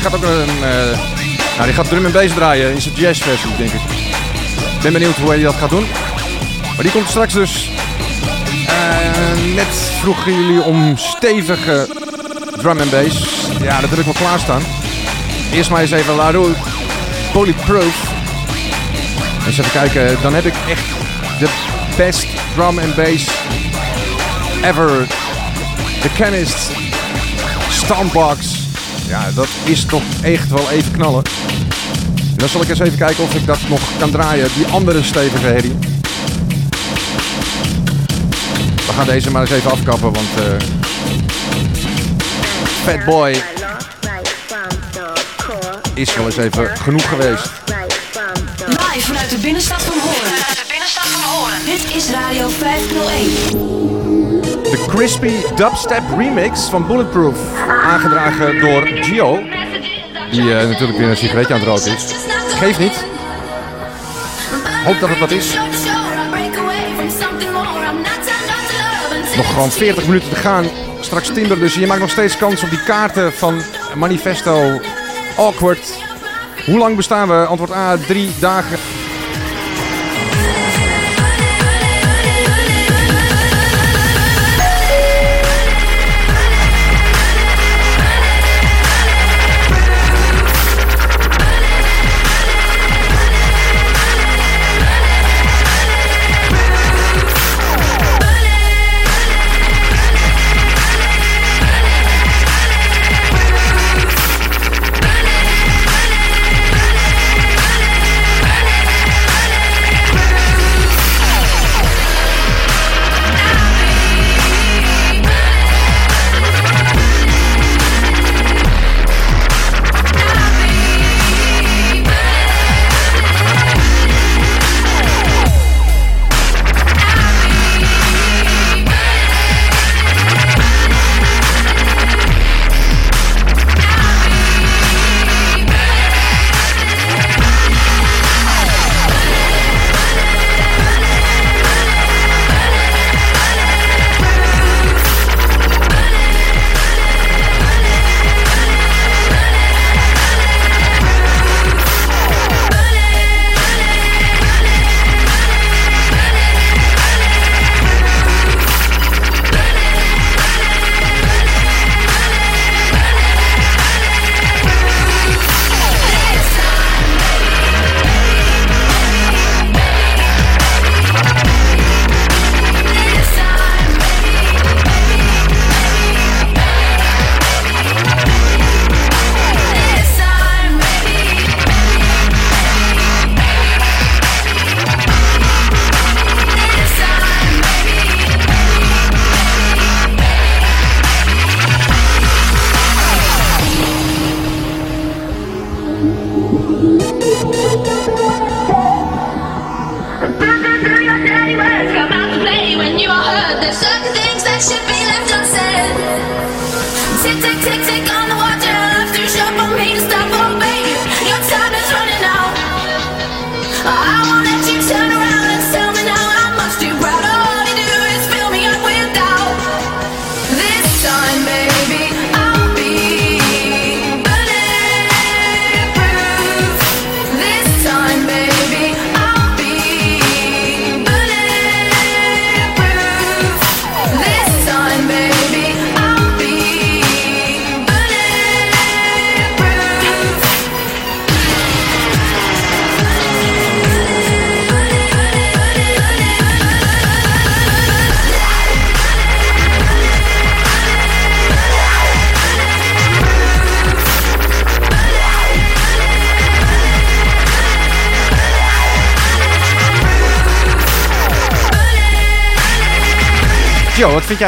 Die gaat ook een, eh, nou, die gaat drum en bass draaien in zijn jazzversie, denk ik. Ben benieuwd hoe hij dat gaat doen. Maar die komt straks dus. Eh, net vroegen jullie om stevige drum en bass. Ja, dat heb ik wel klaarstaan. Eerst maar eens even Larue Polyproof. Eens even kijken, dan heb ik echt de best drum and bass ever. The Chemist Stompbox. Ja, dat is toch echt wel even knallen. En dan zal ik eens even kijken of ik dat nog kan draaien. Die andere stevige herrie. We gaan deze maar eens even afkappen, want... eh Fat Boy is wel eens even genoeg geweest. Live vanuit de binnenstad van Hoorn. Vanuit de binnenstad van Hoorn. Dit is Radio 501. De Crispy Dubstep Remix van Bulletproof. Aangedragen door Gio. Die eh, natuurlijk weer een sigaretje aan het roken is. Geeft niet. Hoop dat het wat is. Nog gewoon 40 minuten te gaan. Straks Tinder, dus je maakt nog steeds kans op die kaarten van Manifesto Awkward. Hoe lang bestaan we? Antwoord A, drie dagen.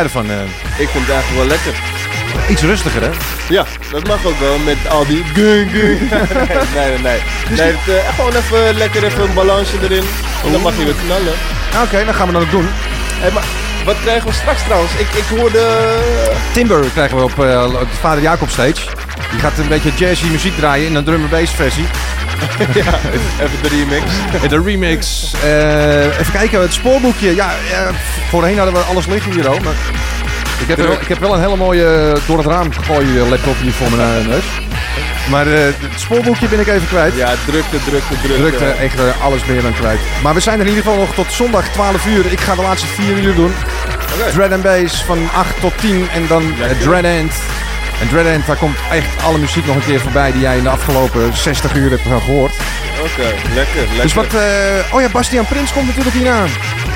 Jij ervan? eh? Ik vind het eigenlijk wel lekker. Iets rustiger, hè? Ja, dat mag ook wel met al die gung gung. *laughs* nee, nee, nee. nee het, eh, gewoon even lekker even een balansje erin. En dan mag je weer knallen. Oké, dan gaan we dat ook doen. Hey, maar Wat krijgen we straks trouwens? Ik, ik hoorde... Timber krijgen we op eh, de Vader Jacob stage. Die gaat een beetje jazzy muziek draaien in een drum and bass versie. *laughs* ja, even de remix. De remix. eh, even kijken, het spoorboekje. Ja, voorheen hadden we alles liggen hier ook. Maar ik, heb wel, ik heb wel een hele mooie eh, door het raam gegooide laptop hier voor mijn eh, neus. Maar het spoorboekje ben ik even kwijt. Ja, drukte, drukte, drukte. Drukte, echt alles meer dan kwijt. Maar we zijn er in ieder geval nog tot zondag 12 uur. Ik ga de laatste 4 uur doen. Dread and Bass van 8 tot 10 en dan Dread End. En Dread End, daar komt echt alle muziek nog een keer voorbij die jij in de afgelopen 60 uur hebt eh, gehoord. Oké, lekker, lekker. Dus wat, eh, oh ja, Bastiaan Prins komt natuurlijk hier aan.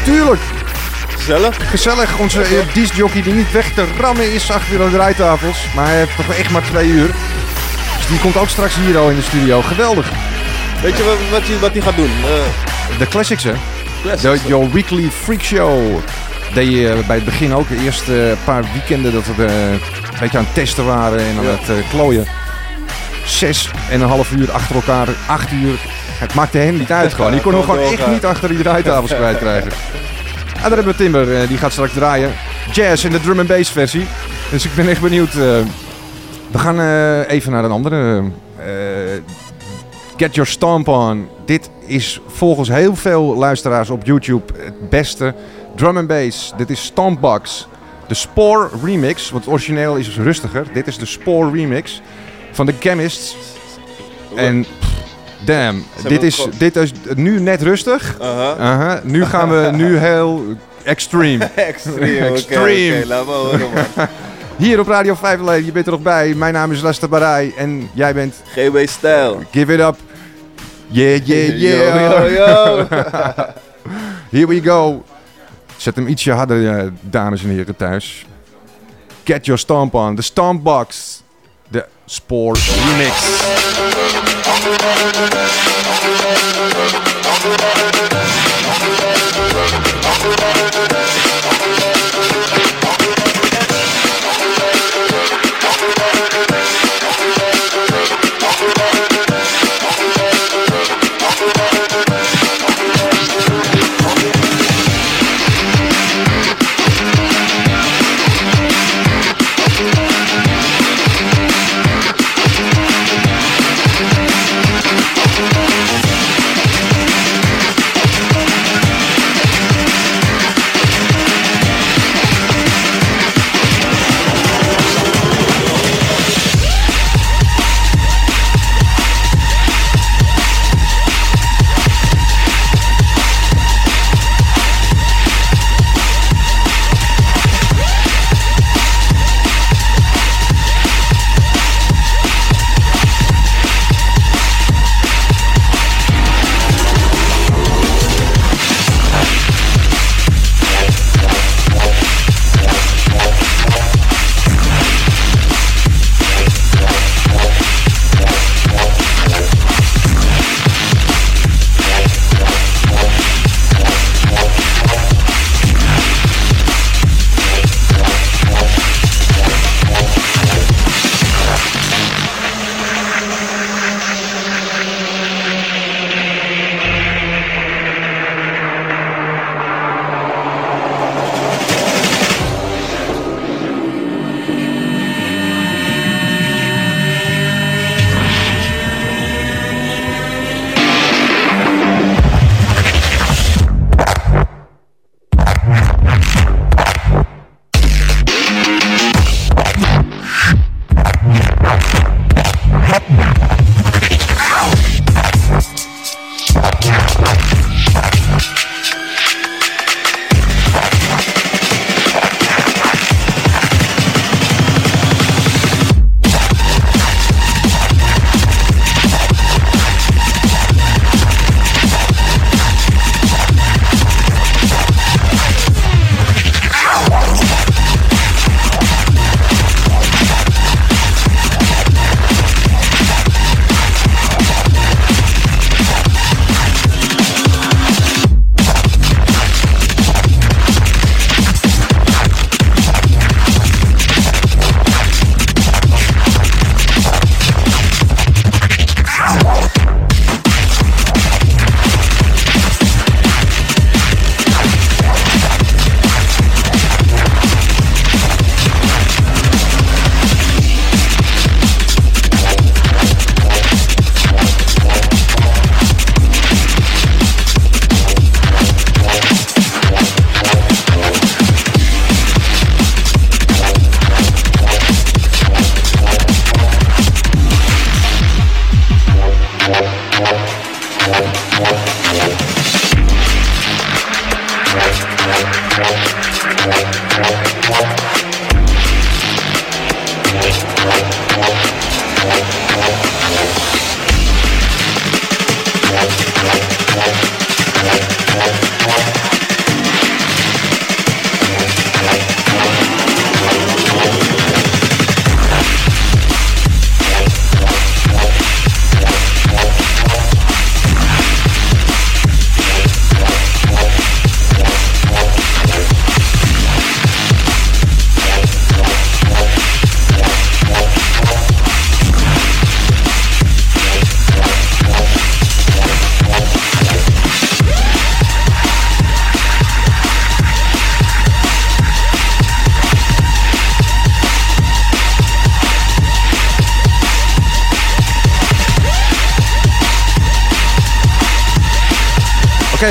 Tuurlijk. Gezellig. Gezellig. Onze uh, discjockey die niet weg te rammen is achter de draaitafels. Maar hij heeft toch echt maar twee uur. Dus die komt ook straks hier al in de studio. Geweldig. Weet je wat, wat, hij- wat hij gaat doen? Eh, De classics, hè? Classics. De, your weekly freak show. Deed je eh, bij het begin ook de eerste paar weekenden dat we eh, een beetje aan het testen waren en aan het eh, klooien. Zes en een half uur achter elkaar, acht uur. Het maakte hem niet uit gewoon. Die kon hem Gewoon echt niet achter die draaitafels kwijtkrijgen. En daar hebben we Timber, eh, die gaat straks draaien. Jazz in de drum and bass versie. Dus ik ben echt benieuwd. eh. we gaan even naar een andere. Get Your Stomp On. Dit is volgens heel veel luisteraars op YouTube het beste drum and bass. Dit is Stompbox. De Spore remix, want het origineel is dus rustiger. Dit is de Spore remix van de Chemists. En pff, damn, dit is, dit is nu net rustig. Aha. Aha. Nu gaan we nu *laughs* heel extreme. Extreme, oké, extreme. oké, laat maar horen. *laughs* Hier op Radio 5 Alleen, je bent er nog bij. Mijn naam is Lester Barij en jij bent... GB Stijl. Give it up. Yeah, yeah, yeah. Yo, yo, yo. *laughs* Here we go. Zet hem ietsje harder, eh, dames en heren thuis. Get your stomp on. De Stompbox. De Spoor Remix.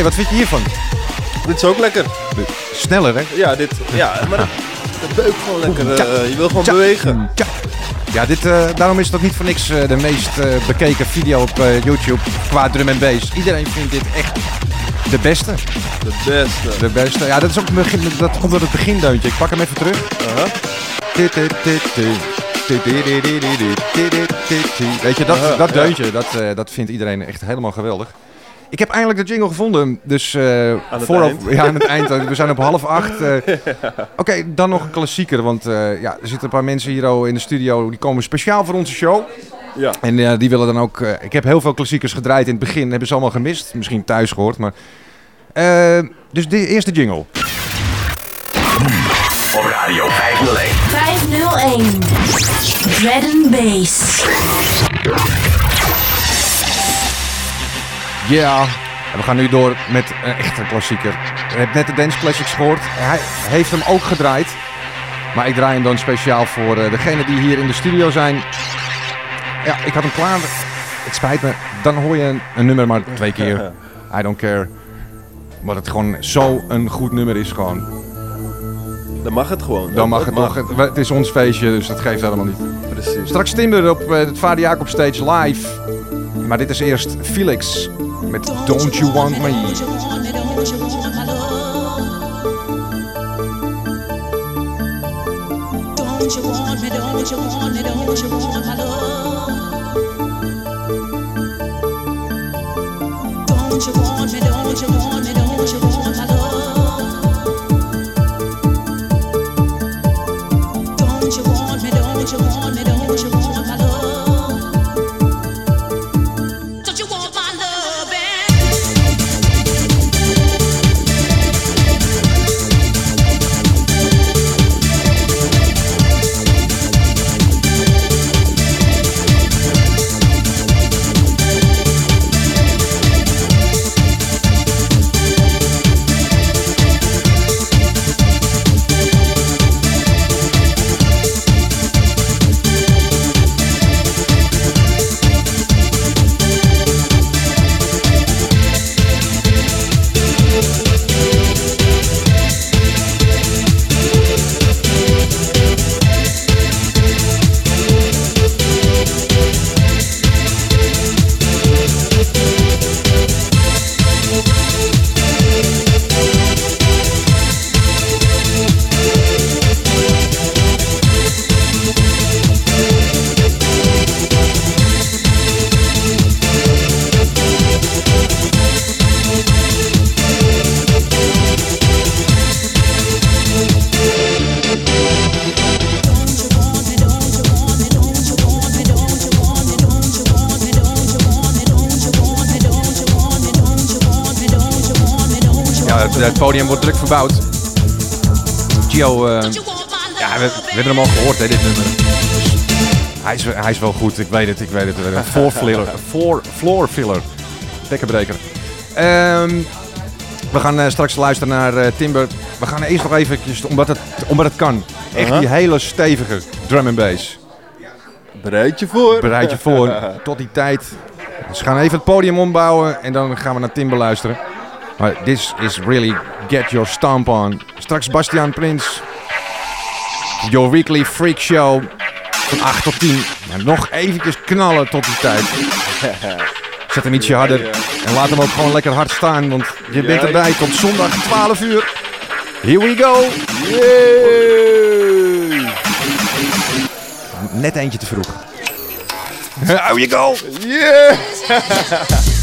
wat vind je hiervan? Dit is ook lekker. Sneller, hè? Ja, dit, ja maar dat, beukt gewoon lekker. Eh, je wil gewoon bewegen. Ja, dit, eh, daarom is dat niet voor niks eh, de meest bekeken video op YouTube qua drum en bass. Iedereen vindt dit echt de beste. De beste. De beste. Ja, dat, is ook begin, dat komt door het begindeuntje. Ik pak hem even terug. Uh-huh. Weet je, dat, uh-huh. dat deuntje, dat, dat vindt iedereen echt helemaal geweldig. Ik heb eindelijk de jingle gevonden, dus eh het voor eind. *laughs* ja, aan het eind. We zijn op half *laughs* acht. eh. Oké, dan nog een klassieker, want eh, ja, er zitten een paar mensen hier al in de studio, die komen speciaal voor onze show. Ja. En die willen dan ook, eh, ik heb heel veel klassiekers gedraaid in het begin, hebben ze allemaal gemist, misschien thuis gehoord, maar... dus de eerste jingle. Op Radio 501. 501. Dread and Bass. Ja, en we gaan nu door met een echte klassieker. Je hebt net de Dance Classics gehoord. Hij heeft hem ook gedraaid. Maar ik draai hem dan speciaal voor eh, degenen die hier in de studio zijn. Ja, ik had hem klaar. Het spijt me. Dan hoor je een, een nummer maar twee keer. I don't care. Maar het gewoon zo een goed nummer is gewoon. Dan mag het gewoon. Dan mag Dat het nog. Het, het is ons feestje, dus dat geeft helemaal niet. Precies. Straks Timber op eh, het Vader Jacob Stage live. Maar dit is eerst Felix met Don't You Want Me. Eh, ja, we, we hebben hem al gehoord, hè, dit nummer. Hij, is, hij is wel goed, ik weet het, ik weet het. Een floor filler, floor, *laughs* floor filler. Dekkenbreker. Ehm, we gaan eh, straks luisteren naar eh, Timber. We gaan eerst nog eventjes, omdat het, omdat het kan, echt Aha. die hele stevige drum and bass. Bereid je voor. Bereid je voor, *laughs* tot die tijd. Dus we gaan even het podium ombouwen en dan gaan we naar Timber luisteren. Maar this is really get your stomp on. Straks Bastiaan Prins. Your weekly freak show. Van 8 tot 10. Maar nog eventjes knallen tot die tijd. *laughs* Zet hem ietsje harder. En laat hem ook gewoon lekker hard staan. Want je bent erbij tot zondag 12 uur. Here we go. Net eentje te vroeg. How you go. Yeah! *laughs*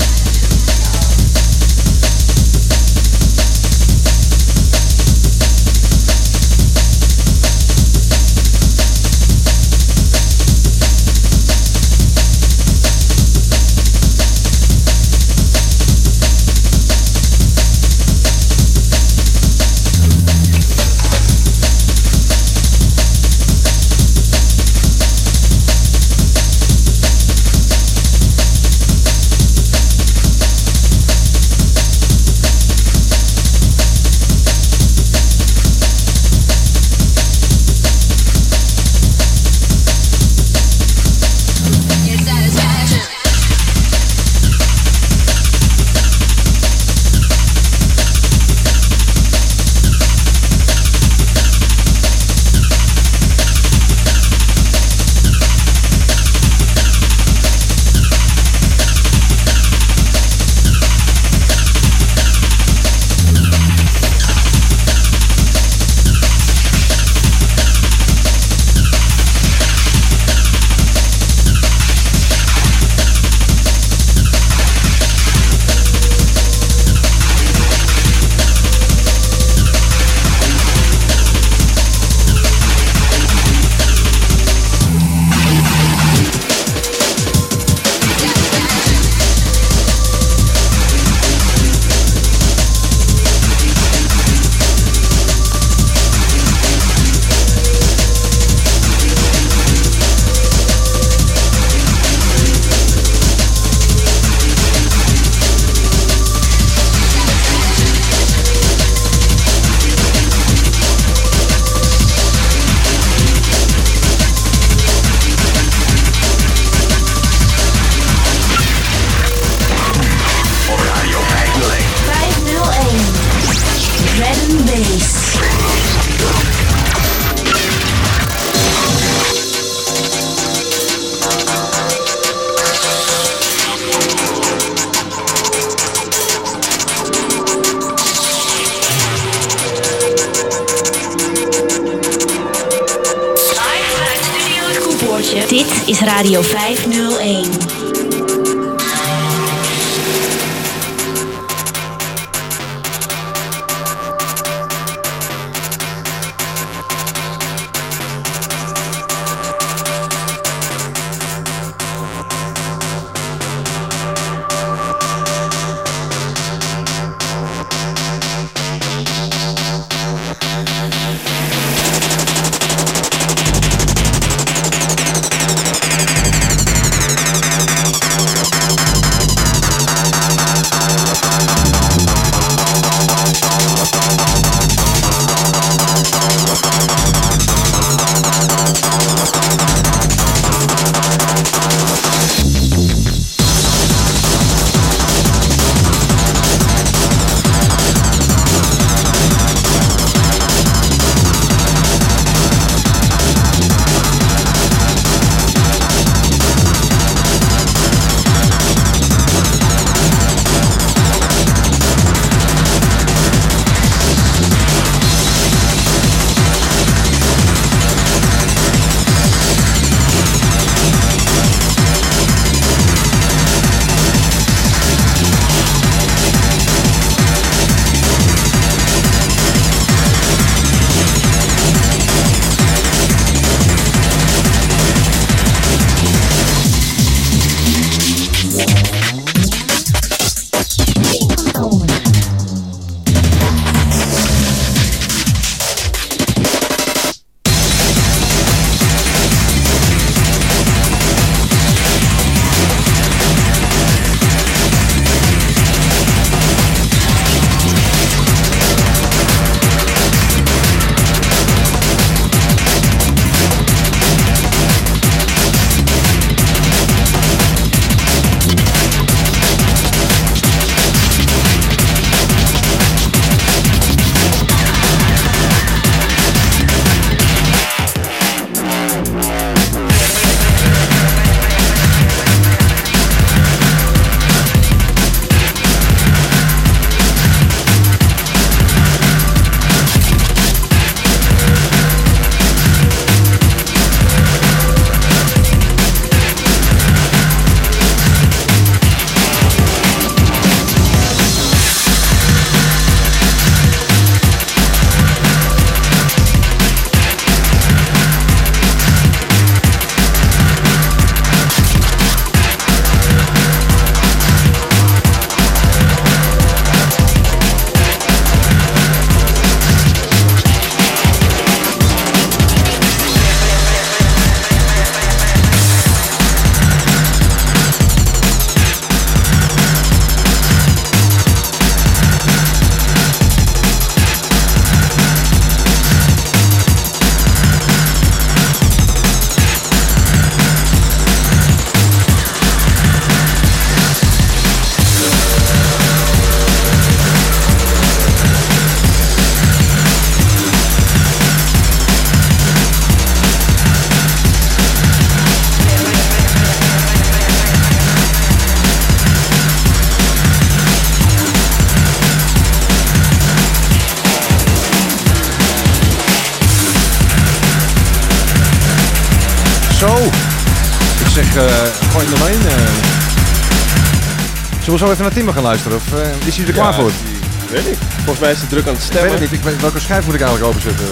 zo even naar Timber gaan luisteren? Of eh, is hij er klaar Ja, voor? die- Weet ik. Volgens mij is hij druk aan het Ik stemmen. weet het niet. Ik weet, welke schijf moet ik eigenlijk openzetten?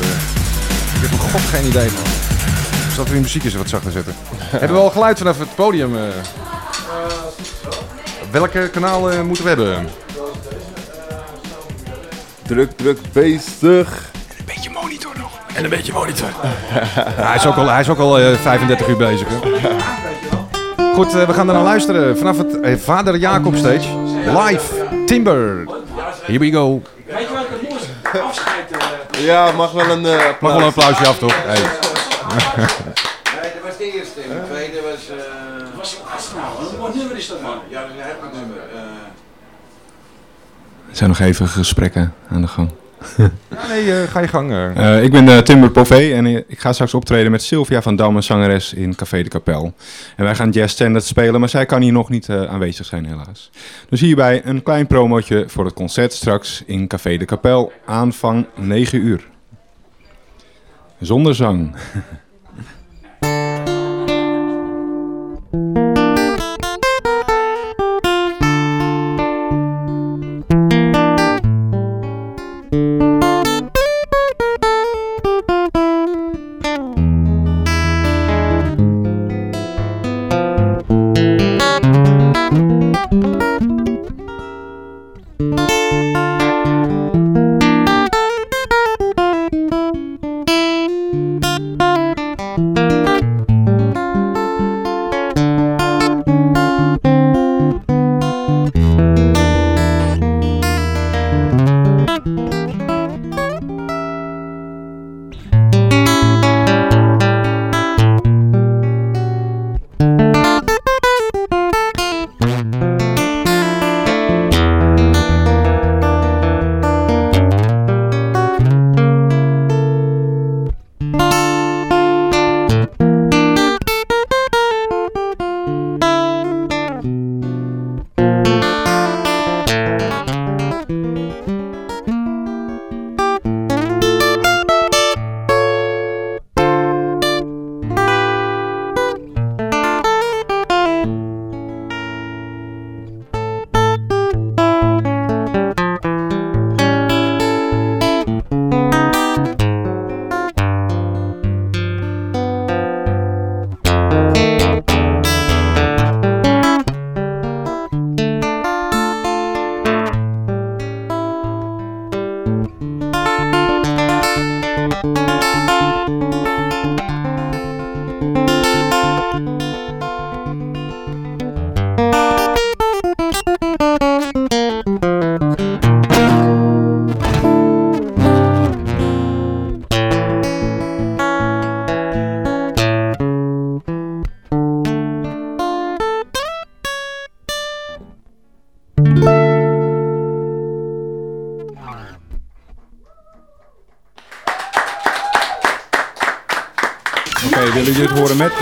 Ik heb er god geen idee van. Ik zal even die muziek eens wat zachter zetten. hebben we al geluid vanaf het podium? eh? Welke kanaal eh, moeten we hebben? Druk, druk bezig. En een beetje monitor. hij is ook al, hij is ook al eh, 35 uur bezig. Hè? Goed, eh, we gaan er naar luisteren. Vanaf het eh, Vader Jacob stage. Live. Timber. Here we go. Weet je welke het mooiste afscheid... eh, Ja, mag wel een eh, Mag wel een applausje af, toch? Hey. Nee, dat was de eerste. De tweede was... eh was nou, Wat nummer is dat man? Ja, dat is een nummer. eh. Er zijn nog even gesprekken aan de gang. Ja, *laughs* nee, eh, ga je gang. Eh, ik ben eh, Timber Pové en ik ga straks optreden met Sylvia van Dam, een zangeres in Café de Kapel. En wij gaan jazz standard spelen, maar zij kan hier nog niet aanwezig zijn helaas. Dus hierbij een klein promotje voor het concert straks in Café de Kapel, aanvang 9 uur. Zonder zang. *laughs*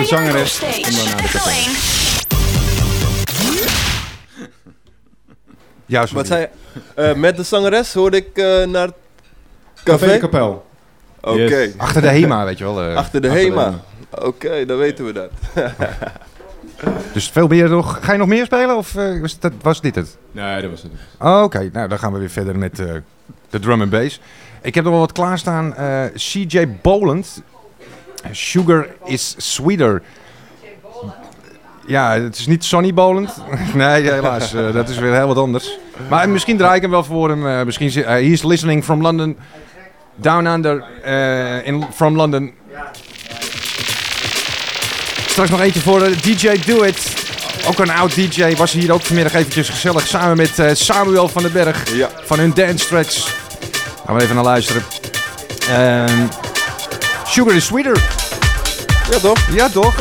zangeres? Kom dan naar de café. Ja, sorry. Wat zei je? Eh, met de zangeres hoorde ik eh, naar het Café café. de Kapel. Oké. Yes. Achter de HEMA, weet je wel. eh. Achter de Achter HEMA. Oké, dan weten we dat. *laughs* Dus veel meer nog. Ga je nog meer spelen of eh, was, dat, was dit het? Nee, dat was het. Oh, Oké, nou dan gaan we weer verder met eh, de drum and bass. Ik heb nog wel wat klaarstaan. Eh CJ Boland. Sugar is sweeter. Ja, het is niet Sonny Boland. *laughs* nee, helaas. eh, dat is weer heel wat anders. Maar misschien draai ik hem wel voor hem. eh, misschien eh, he is listening from London. Down under. in, from London. Straks nog eentje voor DJ Do It. Ook een oud DJ. Was hier ook vanmiddag eventjes gezellig. Samen met Samuel van den Berg. Van hun dance tracks. Gaan we even naar luisteren. Ehm, Sugar is sweeter. Ja toch? Ja toch?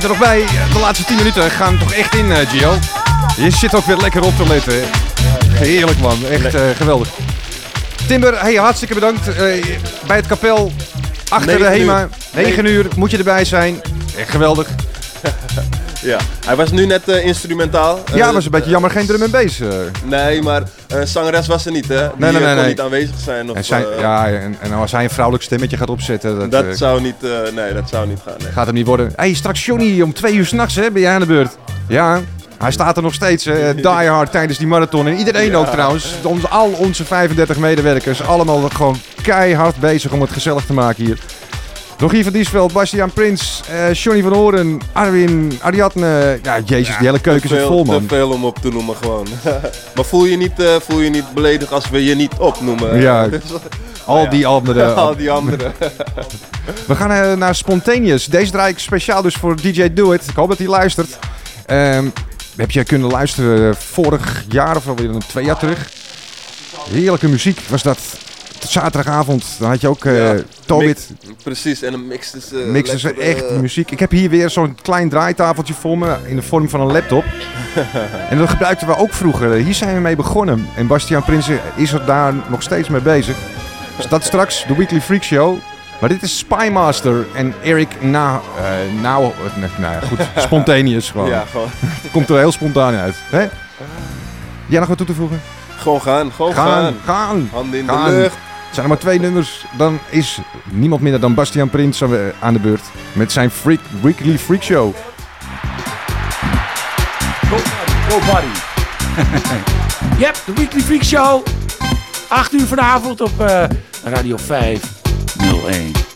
Bent er nog bij. De laatste 10 minuten gaan toch echt in, eh, Gio. Je zit ook weer lekker op te letten. Heerlijk man, echt eh, geweldig. Timber, hey, hartstikke bedankt. Eh, bij het kapel, achter de HEMA. uur. 9 uur moet je erbij zijn. Echt geweldig. *laughs* Ja, hij was nu net instrumentaal. Ja, was een beetje jammer, geen drum en bass. Nee, maar zangeres was er niet, hè? Die Nee, nee, eh, nee, kon niet aanwezig zijn. Of, En, zijn, eh, ja, en, en als hij een vrouwelijk stemmetje gaat opzetten, dat, dat eh, zou niet, eh, nee, dat zou niet gaan. Gaat hem niet worden. hey, straks Johnny om twee uur s'nachts, hè, ben jij aan de beurt? Ja, hij staat er nog steeds, hè, *laughs* die hard tijdens die marathon. En iedereen Ja. ook trouwens. Ons, al onze 35 medewerkers, allemaal gewoon keihard bezig om het gezellig te maken hier. Rogier van Diesveld, Bastiaan Prins, eh Johnny van Horen, Arwin, Ariadne. Ja, jezus, die hele keuken veel, vol, man. Te veel om op te noemen gewoon. *laughs* maar voel je, niet, eh, voel je niet beledigd als we je niet opnoemen? Ja, Dus- *laughs* al Nou ja. die anderen. *laughs* al die anderen. We gaan eh, naar Spontaneous. Deze draai ik speciaal dus voor DJ Do It. Ik hoop dat hij luistert. Ehm, heb je kunnen luisteren vorig jaar of alweer een twee jaar terug? Heerlijke muziek was dat. Zaterdagavond, dan had je ook eh Ja, Tobit. mix- Precies, en een mix is... ze lekker, echt eh, muziek. Ik heb hier weer zo'n klein draaitafeltje voor me in de vorm van een laptop. *laughs* en dat gebruikten we ook vroeger. Hier zijn we mee begonnen. En Bastiaan Prinsen is er daar nog steeds mee bezig. Dus dat straks, de Weekly Freak Show. Maar dit is Spymaster en Eric Na... nou, nou ja, goed. *laughs* Spontaneous gewoon. Ja, gewoon. *laughs* Komt er heel spontaan uit. Hè? Jij nog wat toe te voegen? Gewoon gaan, gewoon gaan. gaan. Gaan. Handen in gaan. de lucht. Het zijn er maar twee nummers. Dan is niemand minder dan Bastiaan Prins aan de- beurt. Met zijn freak, Weekly Freak Show. Go Buddy. *laughs* yep, de Weekly Freak Show. 8 uur vanavond op eh, Radio 501.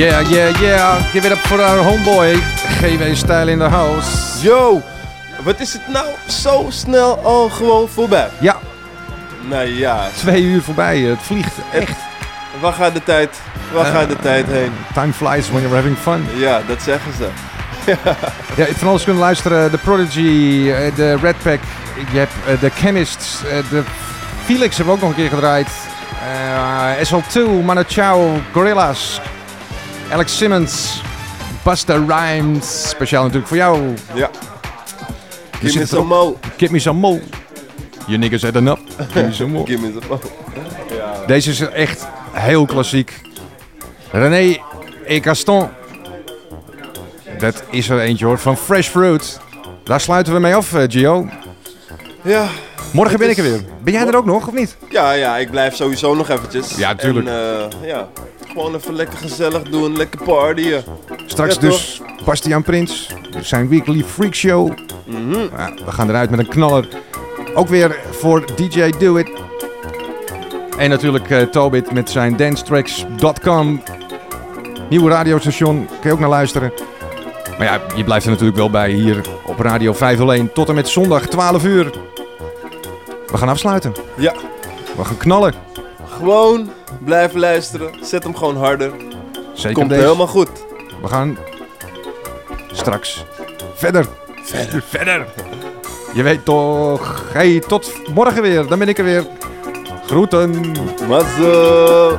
Yeah, yeah, yeah. Give it up for our homeboy. GW Style in the house. Yo, wat is het nou zo snel al gewoon voorbij? Ja. Nou ja. Twee uur voorbij. Het vliegt echt. Waar gaat de tijd? Waar Eh, gaat de tijd heen? Time flies when you're having fun. Ja, dat zeggen ze. *laughs* Ja, van alles kunnen luisteren. The Prodigy, eh, de Red Pack. Je hebt eh, de Chemists. De Felix hebben we ook nog een keer gedraaid. Eh, SL2, Manu Chao, Gorillaz. Alex Simmons. Busta Rhymes. Speciaal natuurlijk voor jou. Ja. Give zit me some op. mo. Give me some mo. You niggas had enough. Give me some more. Give me some. Ja. *laughs* Deze is echt heel klassiek. René et Gaston. Dat is er eentje hoor, van Fresh Fruit. Daar sluiten we mee af, eh, Gio. Ja. Morgen ben ik er is- weer. Ben jij er ook nog, of niet? Ja, ja, ik blijf sowieso nog eventjes. Ja, tuurlijk. En, eh, ja, gewoon even lekker gezellig doen, lekker partyen. Straks Ja, dus Bastiaan Prins, zijn weekly freak show. Mhm. Ja, we gaan eruit met een knaller. Ook weer voor DJ Do It. En natuurlijk eh, Tobit met zijn dancetracks.com. Nieuwe radiostation, kun je ook naar luisteren. Maar ja, je blijft er natuurlijk wel bij hier op Radio 501 tot en met zondag 12 uur. We gaan afsluiten. Ja. We gaan knallen. Gewoon blijven luisteren. Zet hem gewoon harder. Zeker Komt deze. helemaal goed. We gaan straks verder. Verder. Verder. Je weet toch. Hey, tot morgen weer. Dan ben ik er weer. Groeten. Mazzel.